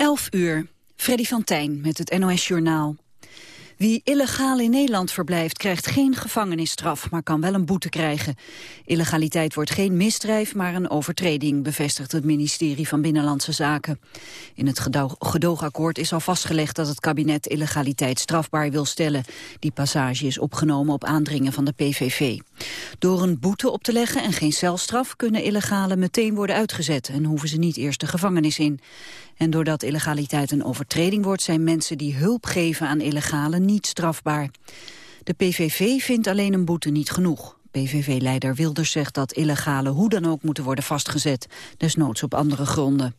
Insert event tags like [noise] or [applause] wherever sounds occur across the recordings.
11 uur. Freddy van Tijn met het NOS-journaal. Wie illegaal in Nederland verblijft krijgt geen gevangenisstraf, maar kan wel een boete krijgen. Illegaliteit wordt geen misdrijf, maar een overtreding, bevestigt het ministerie van Binnenlandse Zaken. In het gedoogakkoord is al vastgelegd dat het kabinet illegaliteit strafbaar wil stellen. Die passage is opgenomen op aandringen van de PVV. Door een boete op te leggen en geen celstraf kunnen illegalen meteen worden uitgezet en hoeven ze niet eerst de gevangenis in. En doordat illegaliteit een overtreding wordt... zijn mensen die hulp geven aan illegalen niet strafbaar. De PVV vindt alleen een boete niet genoeg. PVV-leider Wilders zegt dat illegalen hoe dan ook moeten worden vastgezet. Desnoods op andere gronden.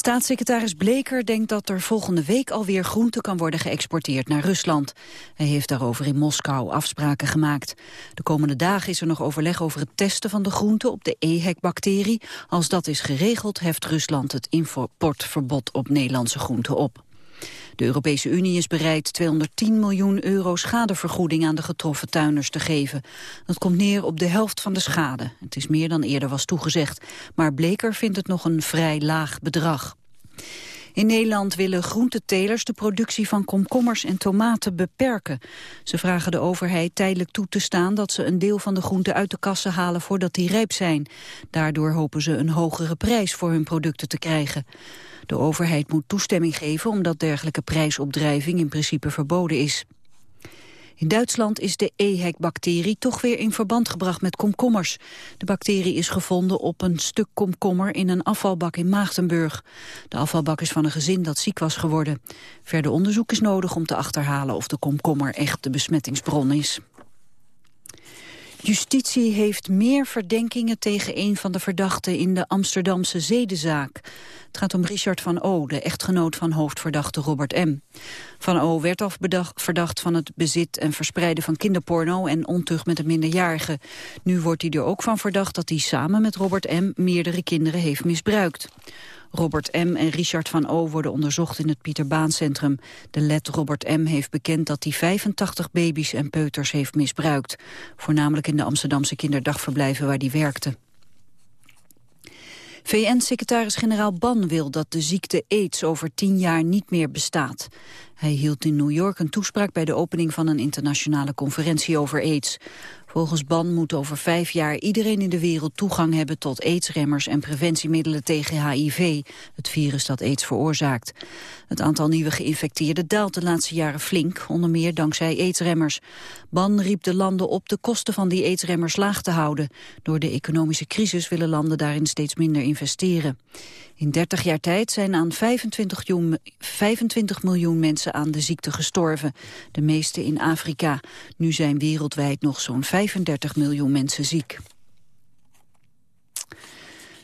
Staatssecretaris Bleker denkt dat er volgende week alweer groente kan worden geëxporteerd naar Rusland. Hij heeft daarover in Moskou afspraken gemaakt. De komende dagen is er nog overleg over het testen van de groente op de EHEC-bacterie. Als dat is geregeld, heft Rusland het importverbod op Nederlandse groenten op. De Europese Unie is bereid 210 miljoen euro schadevergoeding aan de getroffen tuiners te geven. Dat komt neer op de helft van de schade. Het is meer dan eerder was toegezegd. Maar Bleker vindt het nog een vrij laag bedrag. In Nederland willen groentetelers de productie van komkommers en tomaten beperken. Ze vragen de overheid tijdelijk toe te staan dat ze een deel van de groenten uit de kassen halen voordat die rijp zijn. Daardoor hopen ze een hogere prijs voor hun producten te krijgen. De overheid moet toestemming geven omdat dergelijke prijsopdrijving in principe verboden is. In Duitsland is de EHEC-bacterie toch weer in verband gebracht met komkommers. De bacterie is gevonden op een stuk komkommer in een afvalbak in Maagdenburg. De afvalbak is van een gezin dat ziek was geworden. Verder onderzoek is nodig om te achterhalen of de komkommer echt de besmettingsbron is. Justitie heeft meer verdenkingen tegen een van de verdachten in de Amsterdamse zedenzaak. Het gaat om Richard van O., de echtgenoot van hoofdverdachte Robert M. Van O. werd al verdacht van het bezit en verspreiden van kinderporno en ontucht met een minderjarige. Nu wordt hij er ook van verdacht dat hij samen met Robert M. meerdere kinderen heeft misbruikt. Robert M. en Richard van O. worden onderzocht in het Pieter Baan Centrum. De led Robert M. heeft bekend dat hij 85 baby's en peuters heeft misbruikt. Voornamelijk in de Amsterdamse kinderdagverblijven waar hij werkte. VN-secretaris-generaal Ban wil dat de ziekte AIDS over tien jaar niet meer bestaat. Hij hield in New York een toespraak bij de opening van een internationale conferentie over AIDS. Volgens Ban moet over vijf jaar iedereen in de wereld toegang hebben tot aidsremmers en preventiemiddelen tegen HIV, het virus dat aids veroorzaakt. Het aantal nieuwe geïnfecteerden daalt de laatste jaren flink, onder meer dankzij aidsremmers. Ban riep de landen op de kosten van die aidsremmers laag te houden. Door de economische crisis willen landen daarin steeds minder investeren. In 30 jaar tijd zijn aan 25 miljoen, 25 miljoen mensen aan de ziekte gestorven. De meeste in Afrika. Nu zijn wereldwijd nog zo'n 35 miljoen mensen ziek.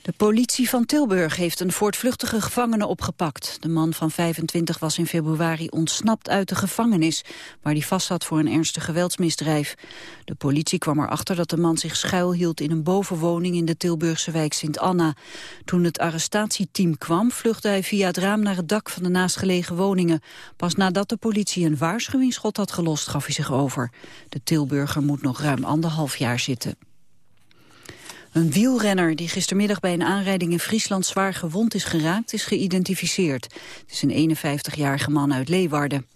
De politie van Tilburg heeft een voortvluchtige gevangene opgepakt. De man van 25 was in februari ontsnapt uit de gevangenis... waar hij vast zat voor een ernstig geweldsmisdrijf. De politie kwam erachter dat de man zich schuilhield... in een bovenwoning in de Tilburgse wijk Sint-Anna. Toen het arrestatieteam kwam, vluchtte hij via het raam... naar het dak van de naastgelegen woningen. Pas nadat de politie een waarschuwingsschot had gelost, gaf hij zich over. De Tilburger moet nog ruim anderhalf jaar zitten. Een wielrenner die gistermiddag bij een aanrijding in Friesland zwaar gewond is geraakt, is geïdentificeerd. Het is een 51-jarige man uit Leeuwarden.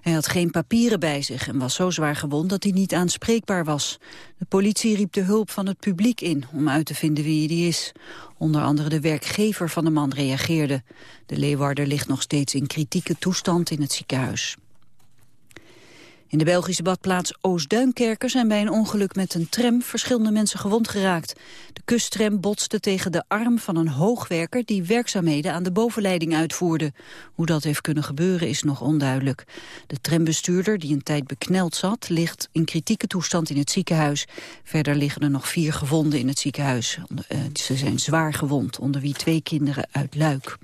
Hij had geen papieren bij zich en was zo zwaar gewond dat hij niet aanspreekbaar was. De politie riep de hulp van het publiek in om uit te vinden wie hij is. Onder andere de werkgever van de man reageerde. De Leeuwarder ligt nog steeds in kritieke toestand in het ziekenhuis. In de Belgische badplaats Oostduinkerken zijn bij een ongeluk met een tram verschillende mensen gewond geraakt. De kusttram botste tegen de arm van een hoogwerker die werkzaamheden aan de bovenleiding uitvoerde. Hoe dat heeft kunnen gebeuren is nog onduidelijk. De trambestuurder, die een tijd bekneld zat, ligt in kritieke toestand in het ziekenhuis. Verder liggen er nog vier gewonden in het ziekenhuis. Eh, ze zijn zwaar gewond, onder wie twee kinderen uit Luik.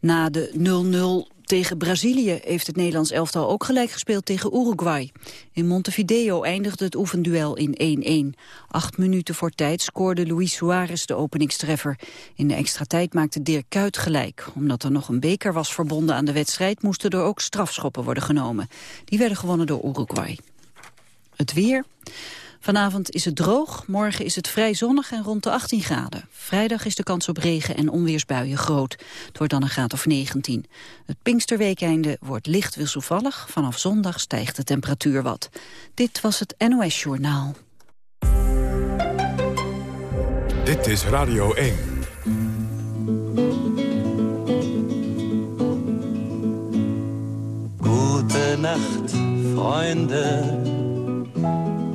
Na de 0-0 tegen Brazilië heeft het Nederlands elftal ook gelijk gespeeld tegen Uruguay. In Montevideo eindigde het oefenduel in 1-1. Acht minuten voor tijd scoorde Luis Suarez de openingstreffer. In de extra tijd maakte Dirk Kuyt gelijk. Omdat er nog een beker was verbonden aan de wedstrijd... moesten er ook strafschoppen worden genomen. Die werden gewonnen door Uruguay. Het weer... Vanavond is het droog, morgen is het vrij zonnig en rond de 18 graden. Vrijdag is de kans op regen en onweersbuien groot. Het wordt dan een graad of 19. Het Pinksterweekeinde wordt licht wisselvallig. Vanaf zondag stijgt de temperatuur wat. Dit was het NOS Journaal. Dit is Radio 1. Gute Nacht, Freunde.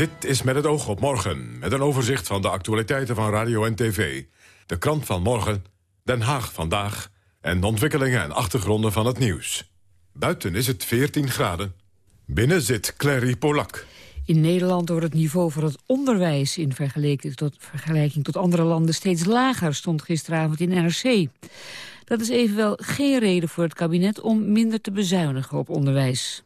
Dit is met het oog op morgen, met een overzicht van de actualiteiten van radio en tv. De krant van morgen, Den Haag vandaag en de ontwikkelingen en achtergronden van het nieuws. Buiten is het 14 graden. Binnen zit Clary Polak. In Nederland wordt het niveau van het onderwijs in vergelijking tot, vergelijking tot andere landen steeds lager, stond gisteravond in NRC. Dat is evenwel geen reden voor het kabinet om minder te bezuinigen op onderwijs.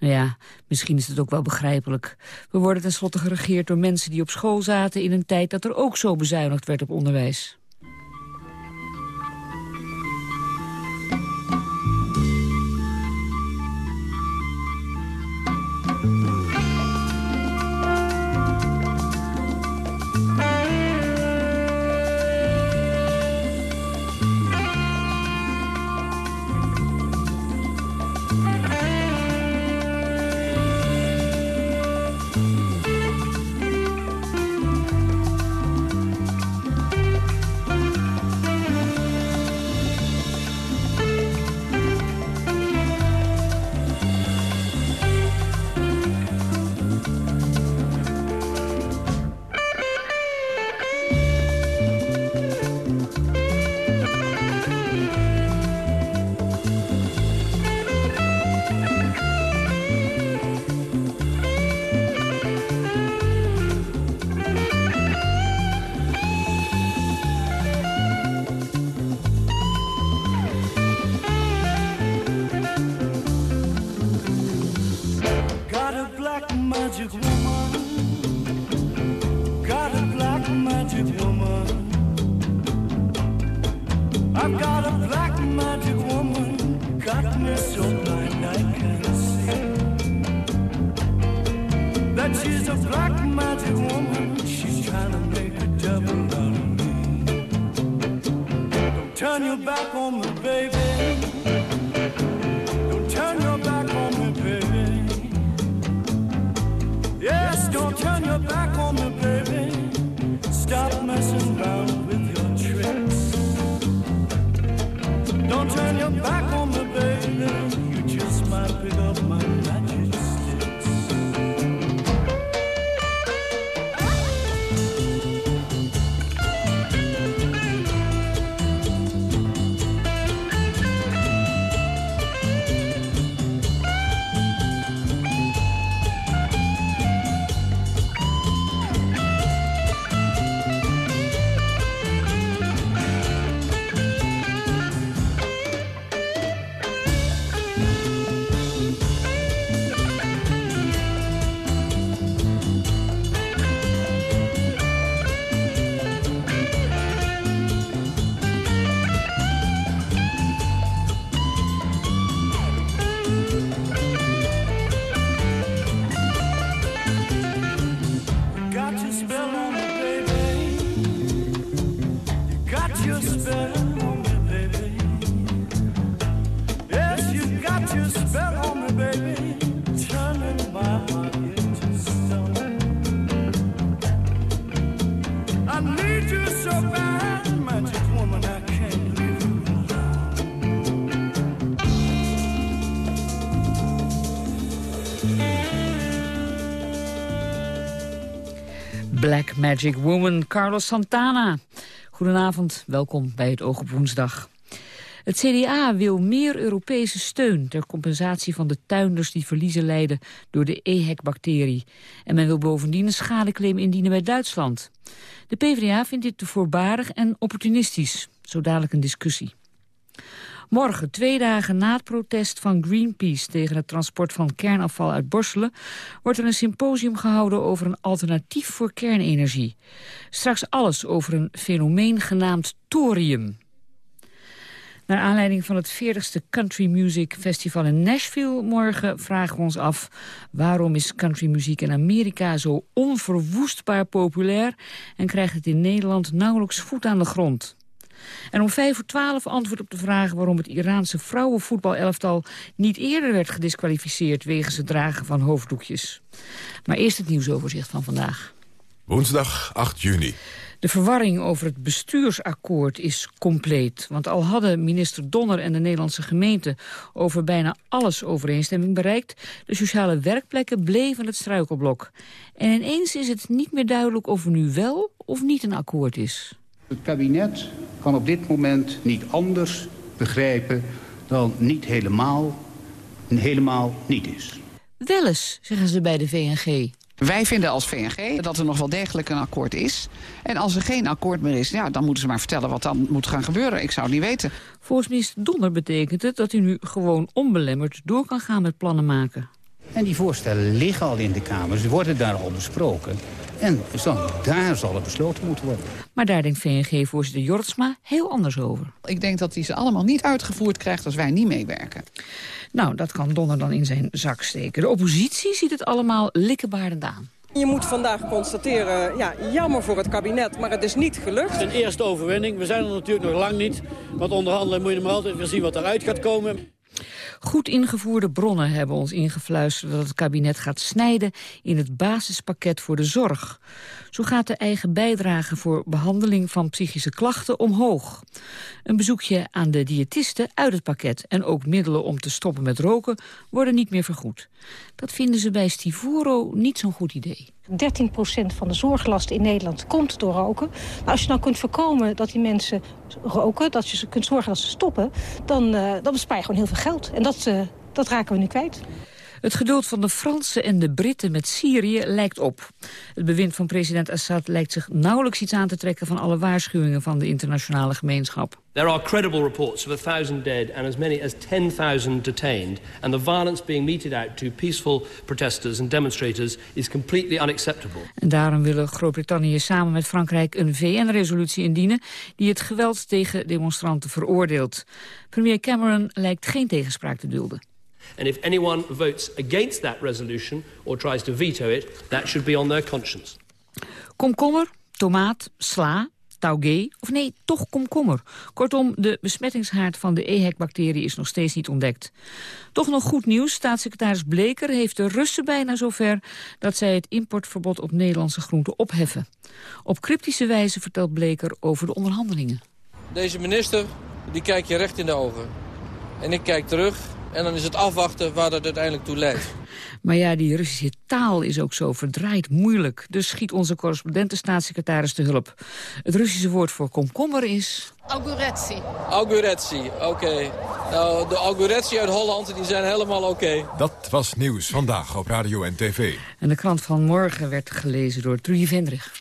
Nou ja, misschien is het ook wel begrijpelijk. We worden tenslotte geregeerd door mensen die op school zaten... in een tijd dat er ook zo bezuinigd werd op onderwijs. Magic Woman, Carlos Santana. Goedenavond, welkom bij het Oog op Woensdag. Het CDA wil meer Europese steun ter compensatie van de tuinders die verliezen lijden door de EHEC-bacterie. En men wil bovendien een schadeclaim indienen bij Duitsland. De PvdA vindt dit te voorbarig en opportunistisch. Zo dadelijk een discussie. Morgen, twee dagen na het protest van Greenpeace tegen het transport van kernafval uit Borselen, wordt er een symposium gehouden over een alternatief voor kernenergie. Straks alles over een fenomeen genaamd thorium. Naar aanleiding van het 40ste Country Music Festival in Nashville morgen vragen we ons af... waarom is countrymuziek in Amerika zo onverwoestbaar populair... en krijgt het in Nederland nauwelijks voet aan de grond? En om vijf voor twaalf antwoord op de vraag waarom het Iraanse vrouwenvoetbalelftal niet eerder werd gedisqualificeerd wegens het dragen van hoofddoekjes. Maar eerst het nieuwsoverzicht van vandaag. Woensdag 8 juni. De verwarring over het bestuursakkoord is compleet. Want al hadden minister Donner en de Nederlandse gemeente... over bijna alles overeenstemming bereikt... de sociale werkplekken bleven het struikelblok. En ineens is het niet meer duidelijk of er nu wel of niet een akkoord is. Het kabinet kan op dit moment niet anders begrijpen dan niet helemaal, helemaal niet is. Wel eens, zeggen ze bij de VNG. Wij vinden als VNG dat er nog wel degelijk een akkoord is. En als er geen akkoord meer is, ja, dan moeten ze maar vertellen wat dan moet gaan gebeuren. Ik zou het niet weten. Volgens minister Donner betekent het dat u nu gewoon onbelemmerd door kan gaan met plannen maken. En die voorstellen liggen al in de Kamer, ze worden daar al besproken. En zo, daar zal het besloten moeten worden. Maar daar denkt VNG-voorzitter Jortsma heel anders over. Ik denk dat hij ze allemaal niet uitgevoerd krijgt als wij niet meewerken. Nou, dat kan Donner dan in zijn zak steken. De oppositie ziet het allemaal likkenbaardend aan. Je moet vandaag constateren, ja, jammer voor het kabinet, maar het is niet gelukt. Een eerste overwinning. We zijn er natuurlijk nog lang niet. Want onderhandelen moet je maar altijd weer zien wat eruit gaat komen. Goed ingevoerde bronnen hebben ons ingefluisterd dat het kabinet gaat snijden in het basispakket voor de zorg. Zo gaat de eigen bijdrage voor behandeling van psychische klachten omhoog. Een bezoekje aan de diëtisten uit het pakket en ook middelen om te stoppen met roken worden niet meer vergoed. Dat vinden ze bij Stivoro niet zo'n goed idee. 13% van de zorglast in Nederland komt door roken. Maar als je nou kunt voorkomen dat die mensen roken... dat je kunt zorgen dat ze stoppen... dan, uh, dan bespaar je gewoon heel veel geld. En dat, uh, dat raken we nu kwijt. Het geduld van de Fransen en de Britten met Syrië lijkt op. Het bewind van president Assad lijkt zich nauwelijks iets aan te trekken... van alle waarschuwingen van de internationale gemeenschap. There are credible reports of a thousand dead and as many as 10,000 detained. And the violence being meted out to peaceful protesters and demonstrators is completely unacceptable. En daarom willen Groot-Brittannië samen met Frankrijk een VN-resolutie indienen... die het geweld tegen demonstranten veroordeelt. Premier Cameron lijkt geen tegenspraak te dulden. And if anyone votes against that resolution or tries to veto it, that should be on their conscience. Komkommer, tomaat, sla, taugé of nee, toch komkommer. Kortom, de besmettingshaard van de EHEC-bacterie is nog steeds niet ontdekt. Toch nog goed nieuws. Staatssecretaris Bleker heeft de Russen bijna zover... dat zij het importverbod op Nederlandse groenten opheffen. Op cryptische wijze vertelt Bleker over de onderhandelingen. Deze minister, die kijkt je recht in de ogen. En ik kijk terug en dan is het afwachten waar dat uiteindelijk toe leidt. [laughs] Maar ja, die Russische taal is ook zo verdraaid moeilijk. Dus schiet onze correspondent staatssecretaris te hulp. Het Russische woord voor komkommer is... Auguretsi. Auguretsi, oké. Nou, de Auguretsi uit Holland, die zijn helemaal oké. Dat was nieuws vandaag op Radio en TV. En de krant van morgen werd gelezen door Trudy Vendrig.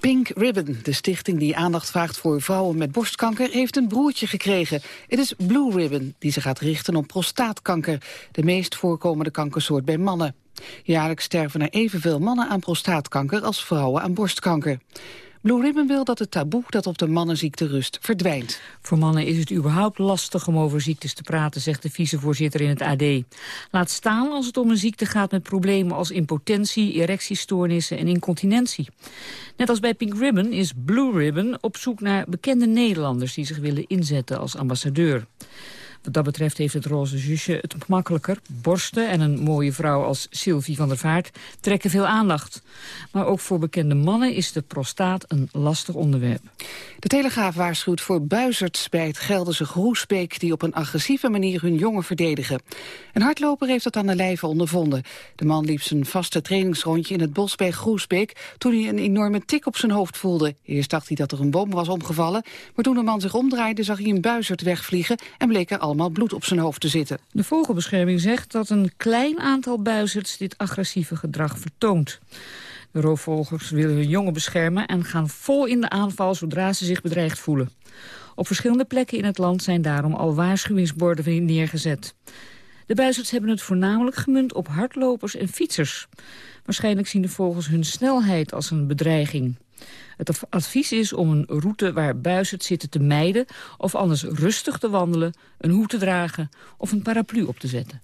Pink Ribbon, de stichting die aandacht vraagt voor vrouwen met borstkanker, heeft een broertje gekregen. Het is Blue Ribbon, die zich gaat richten op prostaatkanker, de meest voorkomende kankersoort bij mannen. Jaarlijks sterven er evenveel mannen aan prostaatkanker als vrouwen aan borstkanker. Blue Ribbon wil dat het taboe dat op de mannenziekte rust verdwijnt. Voor mannen is het überhaupt lastig om over ziektes te praten, zegt de vicevoorzitter in het AD. Laat staan als het om een ziekte gaat met problemen als impotentie, erectiestoornissen en incontinentie. Net als bij Pink Ribbon is Blue Ribbon op zoek naar bekende Nederlanders die zich willen inzetten als ambassadeur. Wat dat betreft heeft het roze zusje het makkelijker. Borsten en een mooie vrouw als Sylvie van der Vaart trekken veel aandacht. Maar ook voor bekende mannen is de prostaat een lastig onderwerp. De Telegraaf waarschuwt voor buizerds bij het Gelderse Groesbeek... die op een agressieve manier hun jongen verdedigen. Een hardloper heeft dat aan de lijve ondervonden. De man liep zijn vaste trainingsrondje in het bos bij Groesbeek... toen hij een enorme tik op zijn hoofd voelde. Eerst dacht hij dat er een boom was omgevallen... maar toen de man zich omdraaide zag hij een buizerd wegvliegen... en bleek er allemaal bloed op zijn hoofd te zitten. De vogelbescherming zegt dat een klein aantal buizerds... dit agressieve gedrag vertoont. De roofvogels willen hun jongen beschermen en gaan vol in de aanval zodra ze zich bedreigd voelen. Op verschillende plekken in het land zijn daarom al waarschuwingsborden neergezet. De buizerds hebben het voornamelijk gemunt op hardlopers en fietsers. Waarschijnlijk zien de vogels hun snelheid als een bedreiging. Het advies is om een route waar buizerd zitten te mijden... of anders rustig te wandelen, een hoed te dragen of een paraplu op te zetten.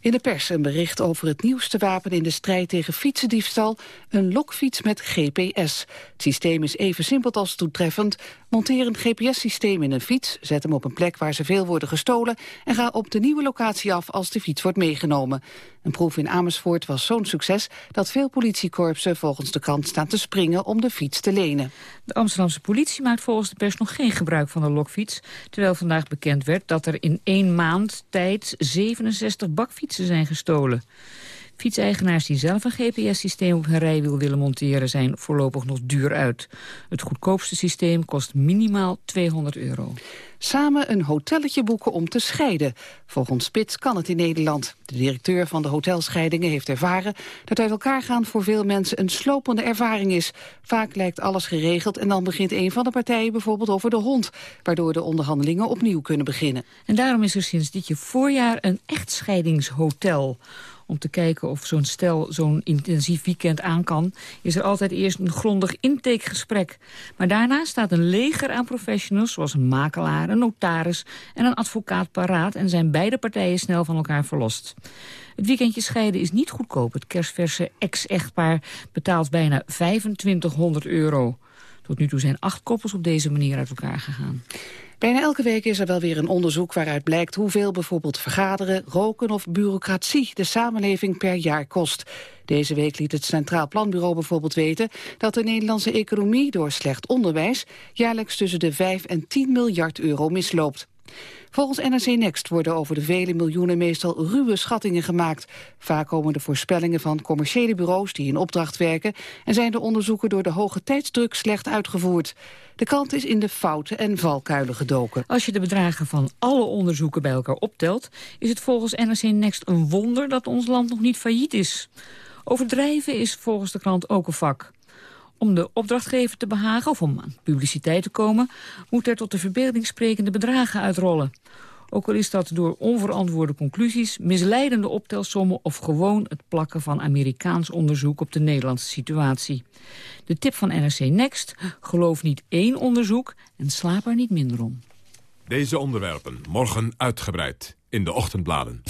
In de pers een bericht over het nieuwste wapen in de strijd tegen fietsendiefstal... een lokfiets met GPS. Het systeem is even simpel als toetreffend. Monteer een GPS-systeem in een fiets, zet hem op een plek waar ze veel worden gestolen... en ga op de nieuwe locatie af als de fiets wordt meegenomen. Een proef in Amersfoort was zo'n succes dat veel politiekorpsen volgens de krant staan te springen om de fiets te lenen. De Amsterdamse politie maakt volgens de pers nog geen gebruik van de lokfiets, terwijl vandaag bekend werd dat er in één maand tijd 67 bakfietsen zijn gestolen. Fietseigenaars die zelf een GPS-systeem op hun rijwiel willen monteren... zijn voorlopig nog duur uit. Het goedkoopste systeem kost minimaal 200 euro. Samen een hotelletje boeken om te scheiden. Volgens Spits kan het in Nederland. De directeur van de hotelscheidingen heeft ervaren... dat uit elkaar gaan voor veel mensen een slopende ervaring is. Vaak lijkt alles geregeld en dan begint een van de partijen bijvoorbeeld over de hond... waardoor de onderhandelingen opnieuw kunnen beginnen. En daarom is er sinds dit je voorjaar een echtscheidingshotel om te kijken of zo'n stel zo'n intensief weekend aan kan... is er altijd eerst een grondig intakegesprek. Maar daarna staat een leger aan professionals... zoals een makelaar, een notaris en een advocaat paraat... en zijn beide partijen snel van elkaar verlost. Het weekendje scheiden is niet goedkoop. Het kerstverse ex-echtpaar betaalt bijna 2500 euro. Tot nu toe zijn acht koppels op deze manier uit elkaar gegaan. Bijna elke week is er wel weer een onderzoek waaruit blijkt hoeveel bijvoorbeeld vergaderen, roken of bureaucratie de samenleving per jaar kost. Deze week liet het Centraal Planbureau bijvoorbeeld weten dat de Nederlandse economie door slecht onderwijs jaarlijks tussen de 5 en 10 miljard euro misloopt. Volgens NRC Next worden over de vele miljoenen meestal ruwe schattingen gemaakt. Vaak komen de voorspellingen van commerciële bureaus die in opdracht werken... en zijn de onderzoeken door de hoge tijdsdruk slecht uitgevoerd. De kant is in de fouten en valkuilen gedoken. Als je de bedragen van alle onderzoeken bij elkaar optelt... is het volgens NRC Next een wonder dat ons land nog niet failliet is. Overdrijven is volgens de krant ook een vak. Om de opdrachtgever te behagen of om aan publiciteit te komen... moet er tot de verbeelding sprekende bedragen uitrollen. Ook al is dat door onverantwoorde conclusies, misleidende optelsommen... of gewoon het plakken van Amerikaans onderzoek op de Nederlandse situatie. De tip van NRC Next, geloof niet één onderzoek en slaap er niet minder om. Deze onderwerpen morgen uitgebreid in de ochtendbladen.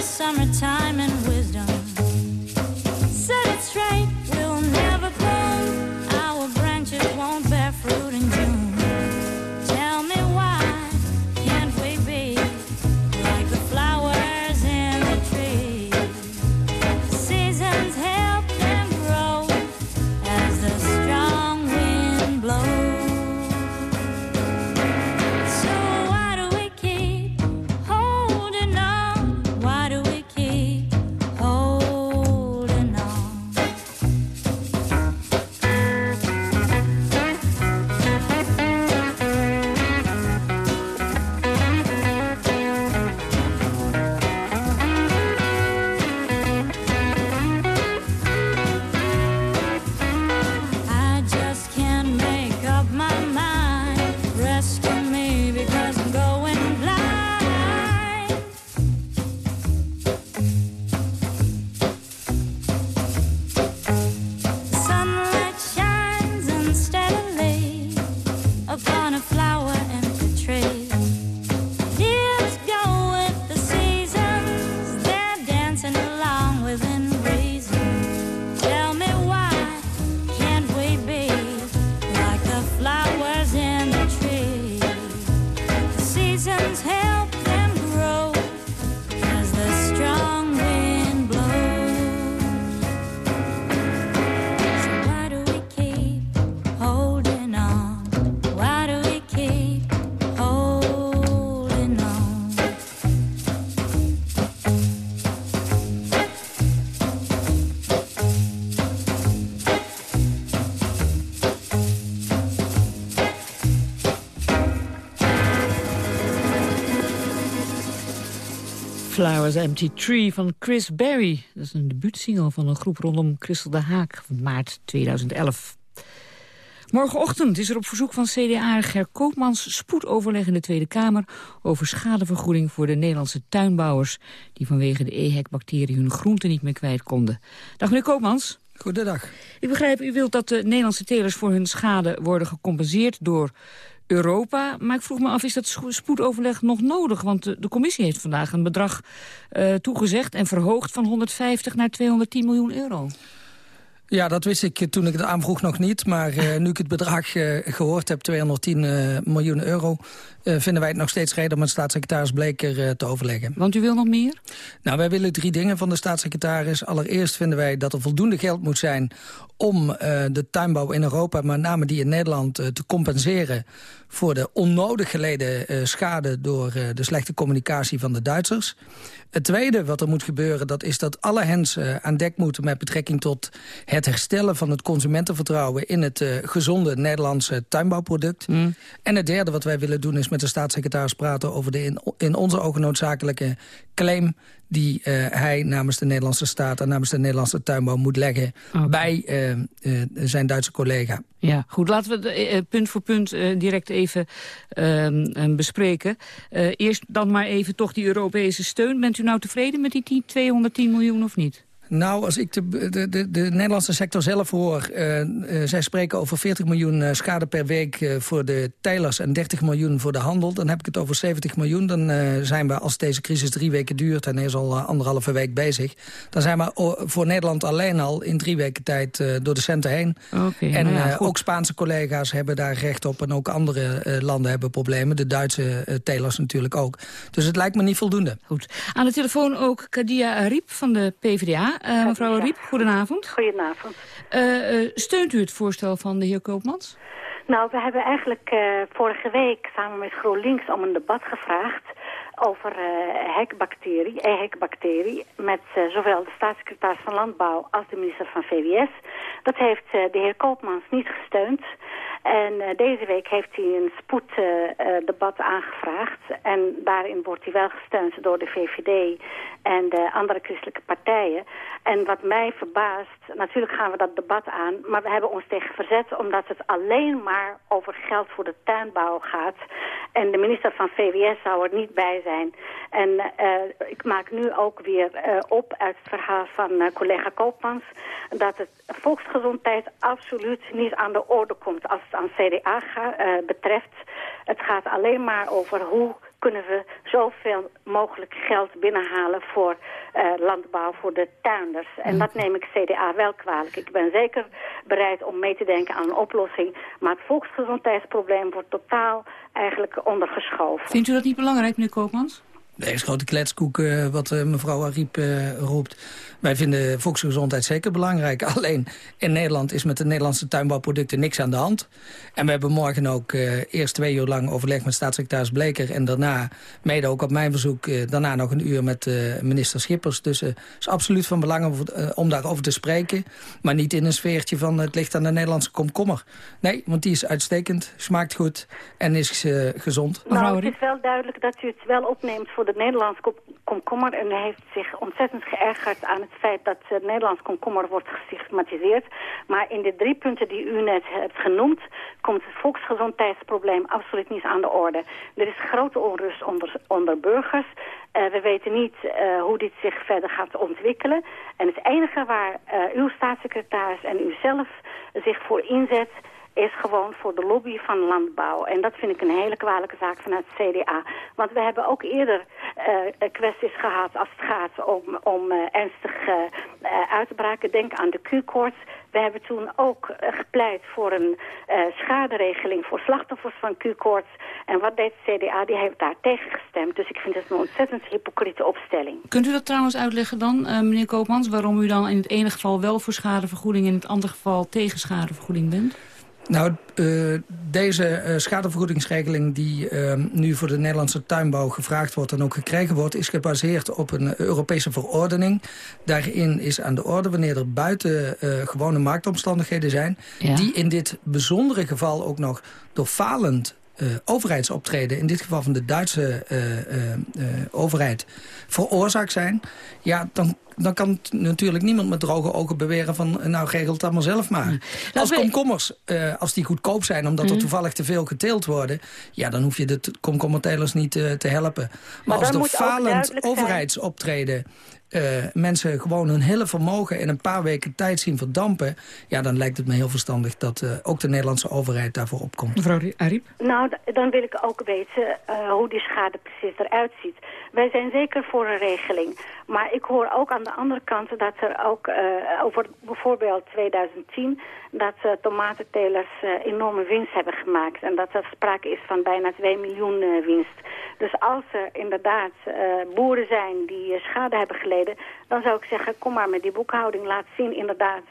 summertime and Flowers Empty Tree van Chris Berry. Dat is een debuutsingle van een groep rondom Christel de Haak van maart 2011. Morgenochtend is er op verzoek van CDA Ger Koopmans spoedoverleg in de Tweede Kamer over schadevergoeding voor de Nederlandse tuinbouwers die vanwege de EHEC-bacterie hun groenten niet meer kwijt konden. Dag meneer Koopmans. Goedendag. Ik begrijp, u wilt dat de Nederlandse telers voor hun schade worden gecompenseerd door Europa. Maar ik vroeg me af, is dat spoedoverleg nog nodig? Want de, commissie heeft vandaag een bedrag uh, toegezegd en verhoogd van 150 naar 210 miljoen euro. Ja, dat wist ik toen ik het aanvroeg nog niet. Maar uh, nu ik het bedrag uh, gehoord heb, 210 uh, miljoen euro... vinden wij het nog steeds reden om met staatssecretaris Bleker te overleggen. Want u wil nog meer? Nou, wij willen drie dingen van de staatssecretaris. Allereerst vinden wij dat er voldoende geld moet zijn... om de tuinbouw in Europa, met name die in Nederland, te compenseren... voor de onnodig geleden schade door de slechte communicatie van de Duitsers. Het tweede wat er moet gebeuren, dat is dat alle hens aan dek moeten... met betrekking tot het herstellen van het consumentenvertrouwen... in het uh, gezonde Nederlandse tuinbouwproduct. Mm. En het derde wat wij willen doen is met de staatssecretaris praten... over de in, in onze ogen noodzakelijke claim die uh, hij namens de Nederlandse staat en namens de Nederlandse tuinbouw moet leggen okay. bij uh, zijn Duitse collega. Ja, goed. Laten we het punt voor punt direct even ehm, bespreken. eerst dan maar even toch die Europese steun. Bent u nou tevreden met die 210 miljoen of niet? Nou, als ik de, de, de, de Nederlandse sector zelf hoor... Uh, uh, zij spreken over 40 miljoen uh, schade per week voor de teilers... en 30 miljoen voor de handel. Dan heb ik het over 70 miljoen. Dan zijn we, als deze crisis drie weken duurt... en is al anderhalve week bezig... dan zijn we voor Nederland alleen al in drie weken tijd door de centen heen. Okay, en nou ja, ook Spaanse collega's hebben daar recht op... en ook andere landen hebben problemen. De Duitse telers natuurlijk ook. Dus het lijkt me niet voldoende. Goed. Aan de telefoon ook Kadia Ariep van de PvdA... Uh, mevrouw Riep, goedenavond. Goedenavond. Uh, uh, steunt u het voorstel van de heer Koopmans? Nou, we hebben eigenlijk vorige week samen met GroenLinks om een debat gevraagd over hekbacterie, EHEC-bacterie, met zowel de staatssecretaris van Landbouw als de minister van VWS. Dat heeft de heer Koopmans niet gesteund. En uh, deze week heeft hij een spoeddebat uh, aangevraagd. En daarin wordt hij wel gesteund door de VVD en de andere christelijke partijen. En wat mij verbaast, natuurlijk gaan we dat debat aan... maar we hebben ons tegen verzet omdat het alleen maar over geld voor de tuinbouw gaat. En de minister van VWS zou er niet bij zijn. En uh, ik maak nu ook weer op uit het verhaal van collega Koopmans... dat het volksgezondheid absoluut niet aan de orde komt als aan CDA ga, uh, betreft. Het gaat alleen maar over hoe kunnen we zoveel mogelijk geld binnenhalen voor uh, landbouw, voor de tuinders. En dat neem ik CDA wel kwalijk. Ik ben zeker bereid om mee te denken aan een oplossing. Maar het volksgezondheidsprobleem wordt totaal eigenlijk ondergeschoven. Vindt u dat niet belangrijk, meneer Koopmans? Nee, is grote kletskoek uh, wat uh, mevrouw Ariep uh, roept. Wij vinden volksgezondheid zeker belangrijk. [laughs] Alleen in Nederland is met de Nederlandse tuinbouwproducten niks aan de hand. En we hebben morgen ook eerst twee uur lang overleg met staatssecretaris Bleker... en daarna, mede ook op mijn verzoek, daarna nog een uur met minister Schippers. Dus het is absoluut van belang om, om daarover te spreken. Maar niet in een sfeertje van het ligt aan de Nederlandse komkommer. Nee, want die is uitstekend, smaakt goed en is gezond. Nou, het is wel duidelijk dat u het wel opneemt voor de Nederlands komkommer. En hij heeft zich ontzettend geërgerd aan het feit dat het Nederlands komkommer wordt gestigmatiseerd. Maar in de drie punten die u net hebt genoemd, komt het volksgezondheidsprobleem absoluut niet aan de orde. Er is grote onrust onder, onder burgers. Uh, we weten niet uh, hoe dit zich verder gaat ontwikkelen. En het enige waar uw staatssecretaris en u zelf zich voor inzet is gewoon voor de lobby van landbouw. En dat vind ik een hele kwalijke zaak vanuit CDA. Want we hebben ook eerder uh, kwesties gehad als het gaat om, om uh, ernstige uh, uitbraken. Denk aan de Q-koorts. We hebben toen ook gepleit voor een schaderegeling voor slachtoffers van Q-koorts. En wat deed CDA? Die heeft daar tegen gestemd. Dus ik vind het een ontzettend hypocriete opstelling. Kunt u dat trouwens uitleggen dan, meneer Koopmans... waarom u dan in het ene geval wel voor schadevergoeding... en in het andere geval tegen schadevergoeding bent? Nou, uh, deze uh, schadevergoedingsregeling die uh, nu voor de Nederlandse tuinbouw gevraagd wordt en ook gekregen wordt, is gebaseerd op een Europese verordening. Daarin is aan de orde wanneer er buiten gewone marktomstandigheden zijn, ja. die in dit bijzondere geval ook nog door falend overheidsoptreden... in dit geval van de Duitse overheid, veroorzaakt zijn... ja, dan dan kan natuurlijk niemand met droge ogen beweren van... nou, regel het allemaal zelf maar. Als komkommers, uh, als die goedkoop zijn... omdat er mhm. toevallig te veel geteeld worden... ja, dan hoef je de komkommertelers niet uh, te helpen. Maar, maar als er falend overheidsoptreden... Uh, mensen gewoon hun hele vermogen in een paar weken tijd zien verdampen... ja, dan lijkt het me heel verstandig dat uh, ook de Nederlandse overheid daarvoor opkomt. Mevrouw Ariep? Nou, dan wil ik ook weten uh, hoe die schade precies eruit ziet. Wij zijn zeker voor een regeling. Maar ik hoor ook aan de andere kant dat er ook over bijvoorbeeld 2010... dat tomatentelers enorme winst hebben gemaakt. En dat er sprake is van bijna 2 miljoen winst. Dus als er inderdaad boeren zijn die schade hebben geleden dan zou ik zeggen, kom maar met die boekhouding. Laat zien inderdaad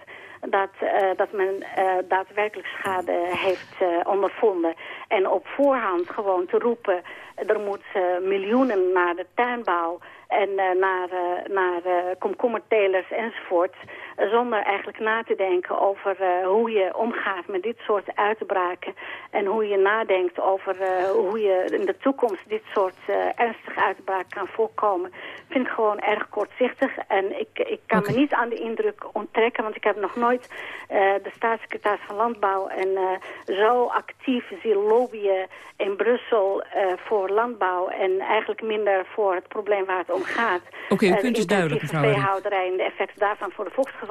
dat, uh, dat men uh, daadwerkelijk schade heeft uh, ondervonden. En op voorhand gewoon te roepen, er moet miljoenen naar de tuinbouw en naar, naar komkommertelers enzovoort zonder eigenlijk na te denken over uh, hoe je omgaat met dit soort uitbraken. En hoe je nadenkt over uh, hoe je in de toekomst dit soort uh, ernstige uitbraken kan voorkomen. Vind ik gewoon erg kortzichtig. En ik, ik kan me niet aan de indruk onttrekken, want ik heb nog nooit de staatssecretaris van Landbouw en zo actief zien lobbyen in Brussel voor landbouw en eigenlijk minder voor het probleem waar het om gaat. Oké, okay, uw punt is duidelijk, mevrouw. De veehouderij en de effecten daarvan voor de volksgezondheid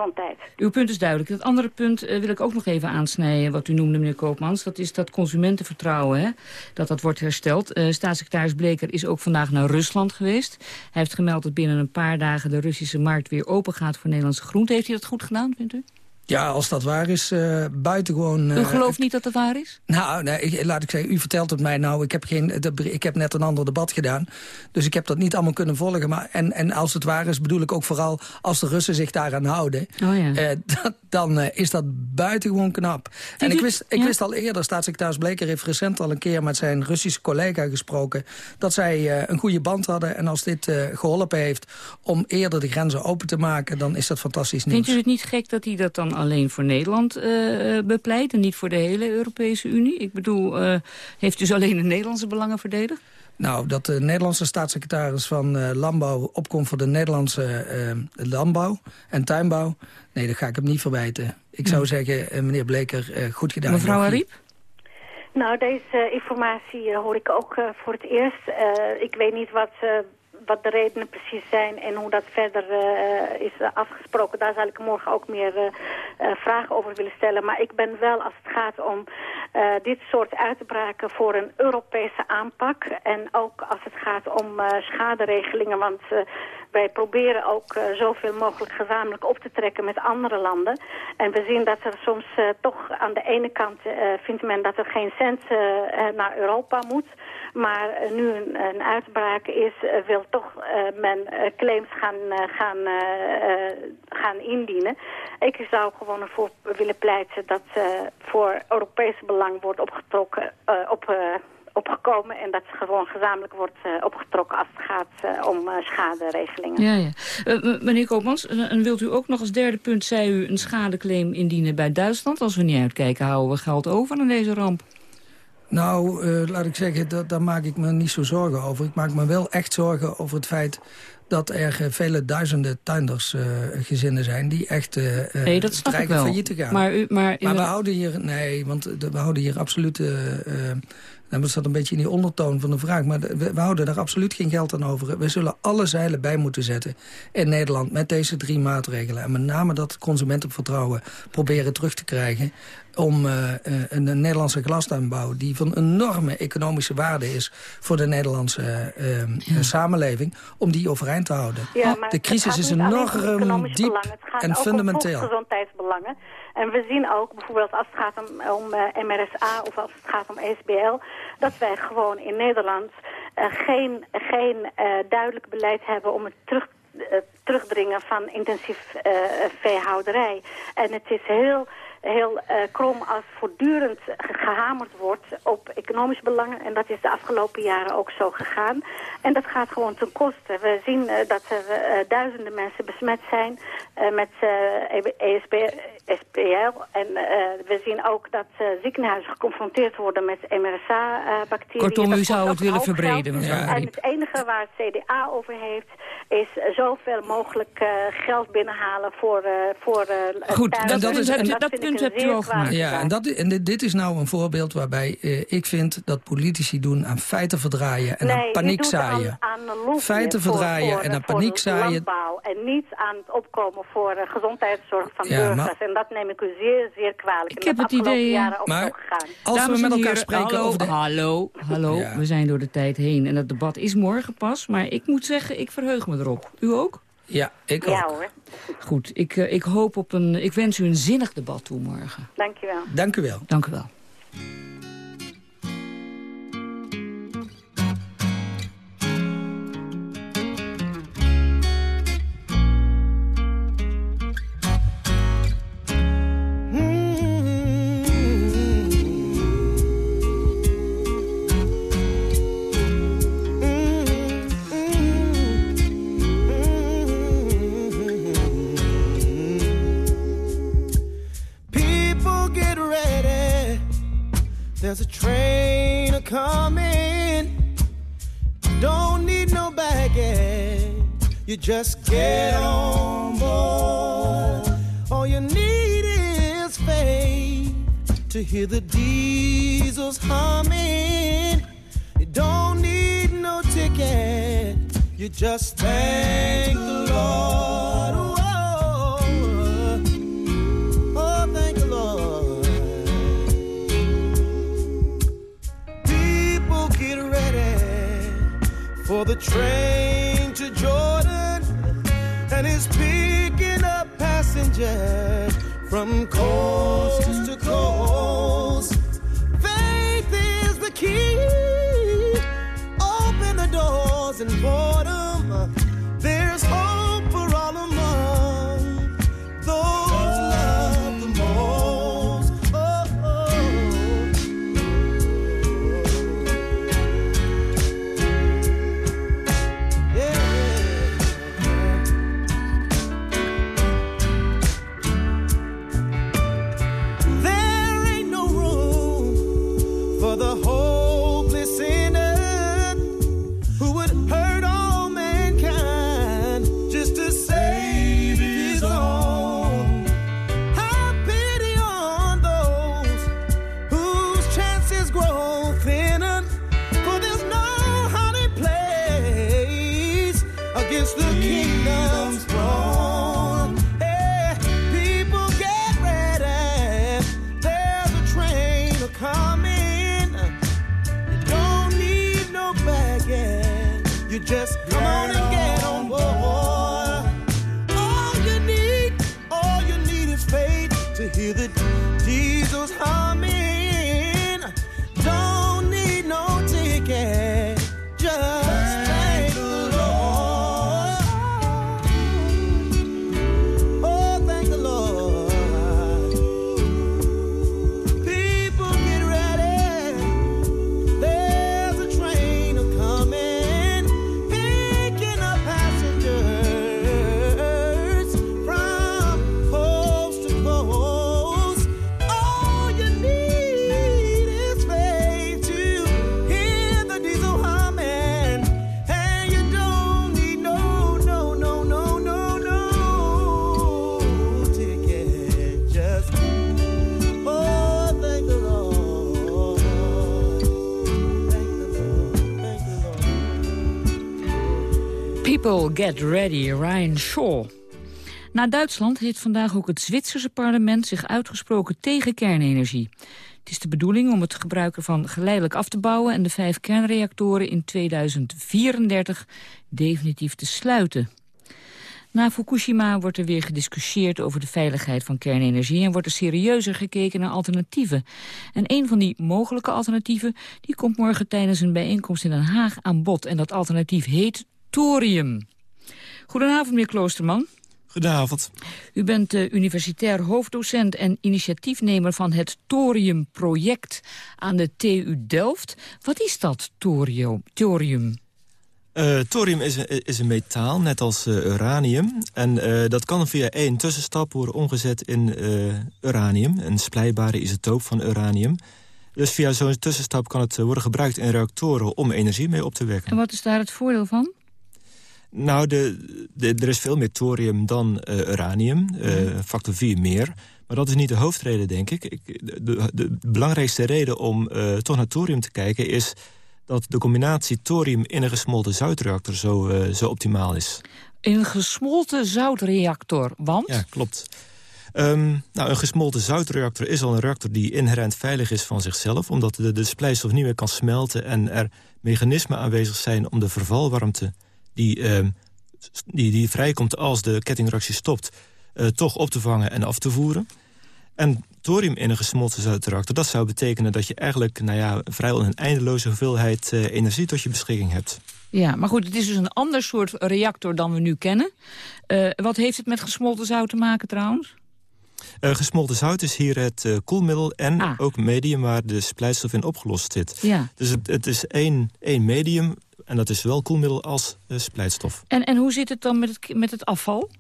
uw punt is duidelijk. Het andere punt uh, wil ik ook nog even aansnijden, wat u noemde, meneer Koopmans. Dat is dat consumentenvertrouwen, hè, dat dat wordt hersteld. Uh, staatssecretaris Bleker is ook vandaag naar Rusland geweest. Hij heeft gemeld dat binnen een paar dagen de Russische markt weer open gaat voor Nederlandse groente. Heeft hij dat goed gedaan, vindt u? Ja, als dat waar is, uh, buitengewoon... Uh, u gelooft niet dat dat waar is? Nou, nee, laat ik zeggen, u vertelt het mij nou. Ik heb, geen, ik heb net een ander debat gedaan. Dus ik heb dat niet allemaal kunnen volgen. Maar, en, en als het waar is, bedoel ik ook vooral... als de Russen zich daaraan houden... Oh, ja. uh, dat, dan is dat buitengewoon knap. en ik wist, ik wist al eerder, staatssecretaris Bleker heeft recent al een keer... met zijn Russische collega gesproken... dat zij een goede band hadden. En als dit geholpen heeft om eerder de grenzen open te maken... dan is dat fantastisch nieuws. Vindt u het niet gek dat hij dat dan alleen voor Nederland uh, bepleit... en niet voor de hele Europese Unie? Ik bedoel, uh, heeft dus alleen de Nederlandse belangen verdedigd? Nou, dat de Nederlandse staatssecretaris van uh, Landbouw opkomt voor de Nederlandse uh, landbouw en tuinbouw... nee, dat ga ik hem niet verwijten. Ik zou zeggen, uh, meneer Bleker, goed gedaan. Mevrouw Ariep? Nou, deze informatie hoor ik ook voor het eerst. ik weet niet wat wat de redenen precies zijn en hoe dat verder uh, is afgesproken. Daar zal ik morgen ook meer uh, vragen over willen stellen. Maar ik ben wel, als het gaat om dit soort uitbraken voor een Europese aanpak... en ook als het gaat om schaderegelingen, want wij proberen ook zoveel mogelijk gezamenlijk op te trekken met andere landen. En we zien dat er soms toch aan de ene kant vindt men dat er geen cent naar Europa moet... Maar nu een, een, uitbraak is, wil toch men claims gaan, gaan, gaan indienen. Ik zou gewoon ervoor willen pleiten dat voor Europees belang wordt opgetrokken, op, opgekomen... en dat gewoon gezamenlijk wordt opgetrokken als het gaat om schaderegelingen. Ja, ja. meneer Koopmans, en wilt u ook nog als derde punt, zei u, een schadeclaim indienen bij Duitsland? Als we niet uitkijken, houden we geld over aan deze ramp. Nou, uh, laat ik zeggen, dat, daar maak ik me niet zo zorgen over. Ik maak me wel echt zorgen over het feit dat er uh, vele duizenden tuindersgezinnen uh, zijn... die echt uh, nee, dat dreigen failliet te gaan. Maar, u, maar, maar we houden hier... Nee, want we houden hier absoluut... En dat staat een beetje in die ondertoon van de vraag. Maar we, we, houden daar absoluut geen geld aan over. We zullen alle zeilen bij moeten zetten in Nederland met deze drie maatregelen. En met name dat consumentenvertrouwen proberen terug te krijgen om uh, een, een, Nederlandse glastuinbouw... die van enorme economische waarde is voor de Nederlandse uh, ja. samenleving... om die overeind te houden. Ja, de crisis is enorm diep en fundamenteel. gezondheidsbelangen. En we zien ook bijvoorbeeld als het gaat om, om MRSA of als het gaat om SBL... dat wij gewoon in Nederland geen, geen duidelijk beleid hebben om het terug terugdringen van intensief uh, veehouderij. En het is heel heel uh, krom als voortdurend gehamerd wordt op economische belangen. En dat is de afgelopen jaren ook zo gegaan. En dat gaat gewoon ten koste. We zien uh, dat er uh, duizenden mensen besmet zijn met ESP, e SPL. En we zien ook dat ziekenhuizen geconfronteerd worden met MRSA-bacteriën. Kortom, u zou het willen verbreden. Ja. En het enige waar het CDA over heeft is zoveel mogelijk uh, geld binnenhalen voor, uh, voor uh, Goed, dat, dat, is, dat punt hebt u al gemaakt. Ja, en, dat, en dit is nou een voorbeeld waarbij ik vind dat politici doen aan feiten verdraaien en nee, aan paniek zaaien. Aan, aan feiten verdraaien voor, en aan paniek zaaien. En niet aan het opkomen voor gezondheidszorg van ja, burgers. Maar, en dat neem ik u zeer, zeer kwalijk. Ik heb het idee... Jaren ook maar als Dames we met elkaar spreken hallo, over de... Hallo, hallo, ja. we zijn door de tijd heen. En dat debat is morgen pas. Maar ik moet zeggen, ik verheug me erop. U ook? Ja, ik ook. Ja hoor. Goed, ik, uh, ik hoop op een... Ik wens u een zinnig debat toe morgen. Dank u wel. Dank u wel. Dank u wel. There's a train a coming. Don't need no baggage. You just get on board. All you need is faith to hear the diesels humming. You don't need no ticket. You just thank the Lord. For the train to Jordan, and it's picking up passengers from coast to coast. Faith is the key. Open the doors and boredom. Get ready, Ryan Shaw. Na Duitsland heeft vandaag ook het Zwitserse parlement zich uitgesproken tegen kernenergie. Het is de bedoeling om het gebruik ervan geleidelijk af te bouwen... en de vijf kernreactoren in 2034 definitief te sluiten. Na Fukushima wordt er weer gediscussieerd over de veiligheid van kernenergie... en wordt er serieuzer gekeken naar alternatieven. En een van die mogelijke alternatieven die komt morgen tijdens een bijeenkomst in Den Haag aan bod. En dat alternatief heet thorium. Goedenavond, meneer Kloosterman. Goedenavond. U bent uh, universitair hoofddocent en initiatiefnemer van het Thorium-project aan de TU Delft. Wat is dat, thorium? thorium? Uh, thorium is een, is een metaal, net als uh, uranium. En uh, dat kan via één tussenstap worden omgezet in uranium. Een splijbare isotoop van uranium. Dus via zo'n tussenstap kan het worden gebruikt in reactoren... om energie mee op te wekken. En wat is daar het voordeel van? Nou, de, de, er is veel meer thorium dan uranium. Mm. Factor 4 meer. Maar dat is niet de hoofdreden, denk ik. ik de, de, belangrijkste reden om toch naar thorium te kijken is dat de combinatie thorium in een gesmolten zoutreactor zo, uh, zo optimaal is. In een gesmolten zoutreactor, want? Ja, klopt. Um, nou, een gesmolten zoutreactor is al een reactor die inherent veilig is van zichzelf... omdat de, de splijtstof niet meer kan smelten en er mechanismen aanwezig zijn... om de vervalwarmte die, um, die, die vrijkomt als de kettingreactie stopt... Uh, toch op te vangen en af te voeren. En thorium in een gesmolten zoutreactor... dat zou betekenen dat je eigenlijk nou ja, vrijwel een eindeloze hoeveelheid uh, energie tot je beschikking hebt. Ja, maar goed, het is dus een ander soort reactor dan we nu kennen. Uh, wat heeft het met gesmolten zout te maken trouwens? Uh, gesmolten zout is hier het koelmiddel en ah. ook medium waar de splijtstof in opgelost zit. Ja. Dus het, het is één, één medium en dat is zowel koelmiddel als uh, splijtstof. En, en hoe zit het dan met het, met het afval?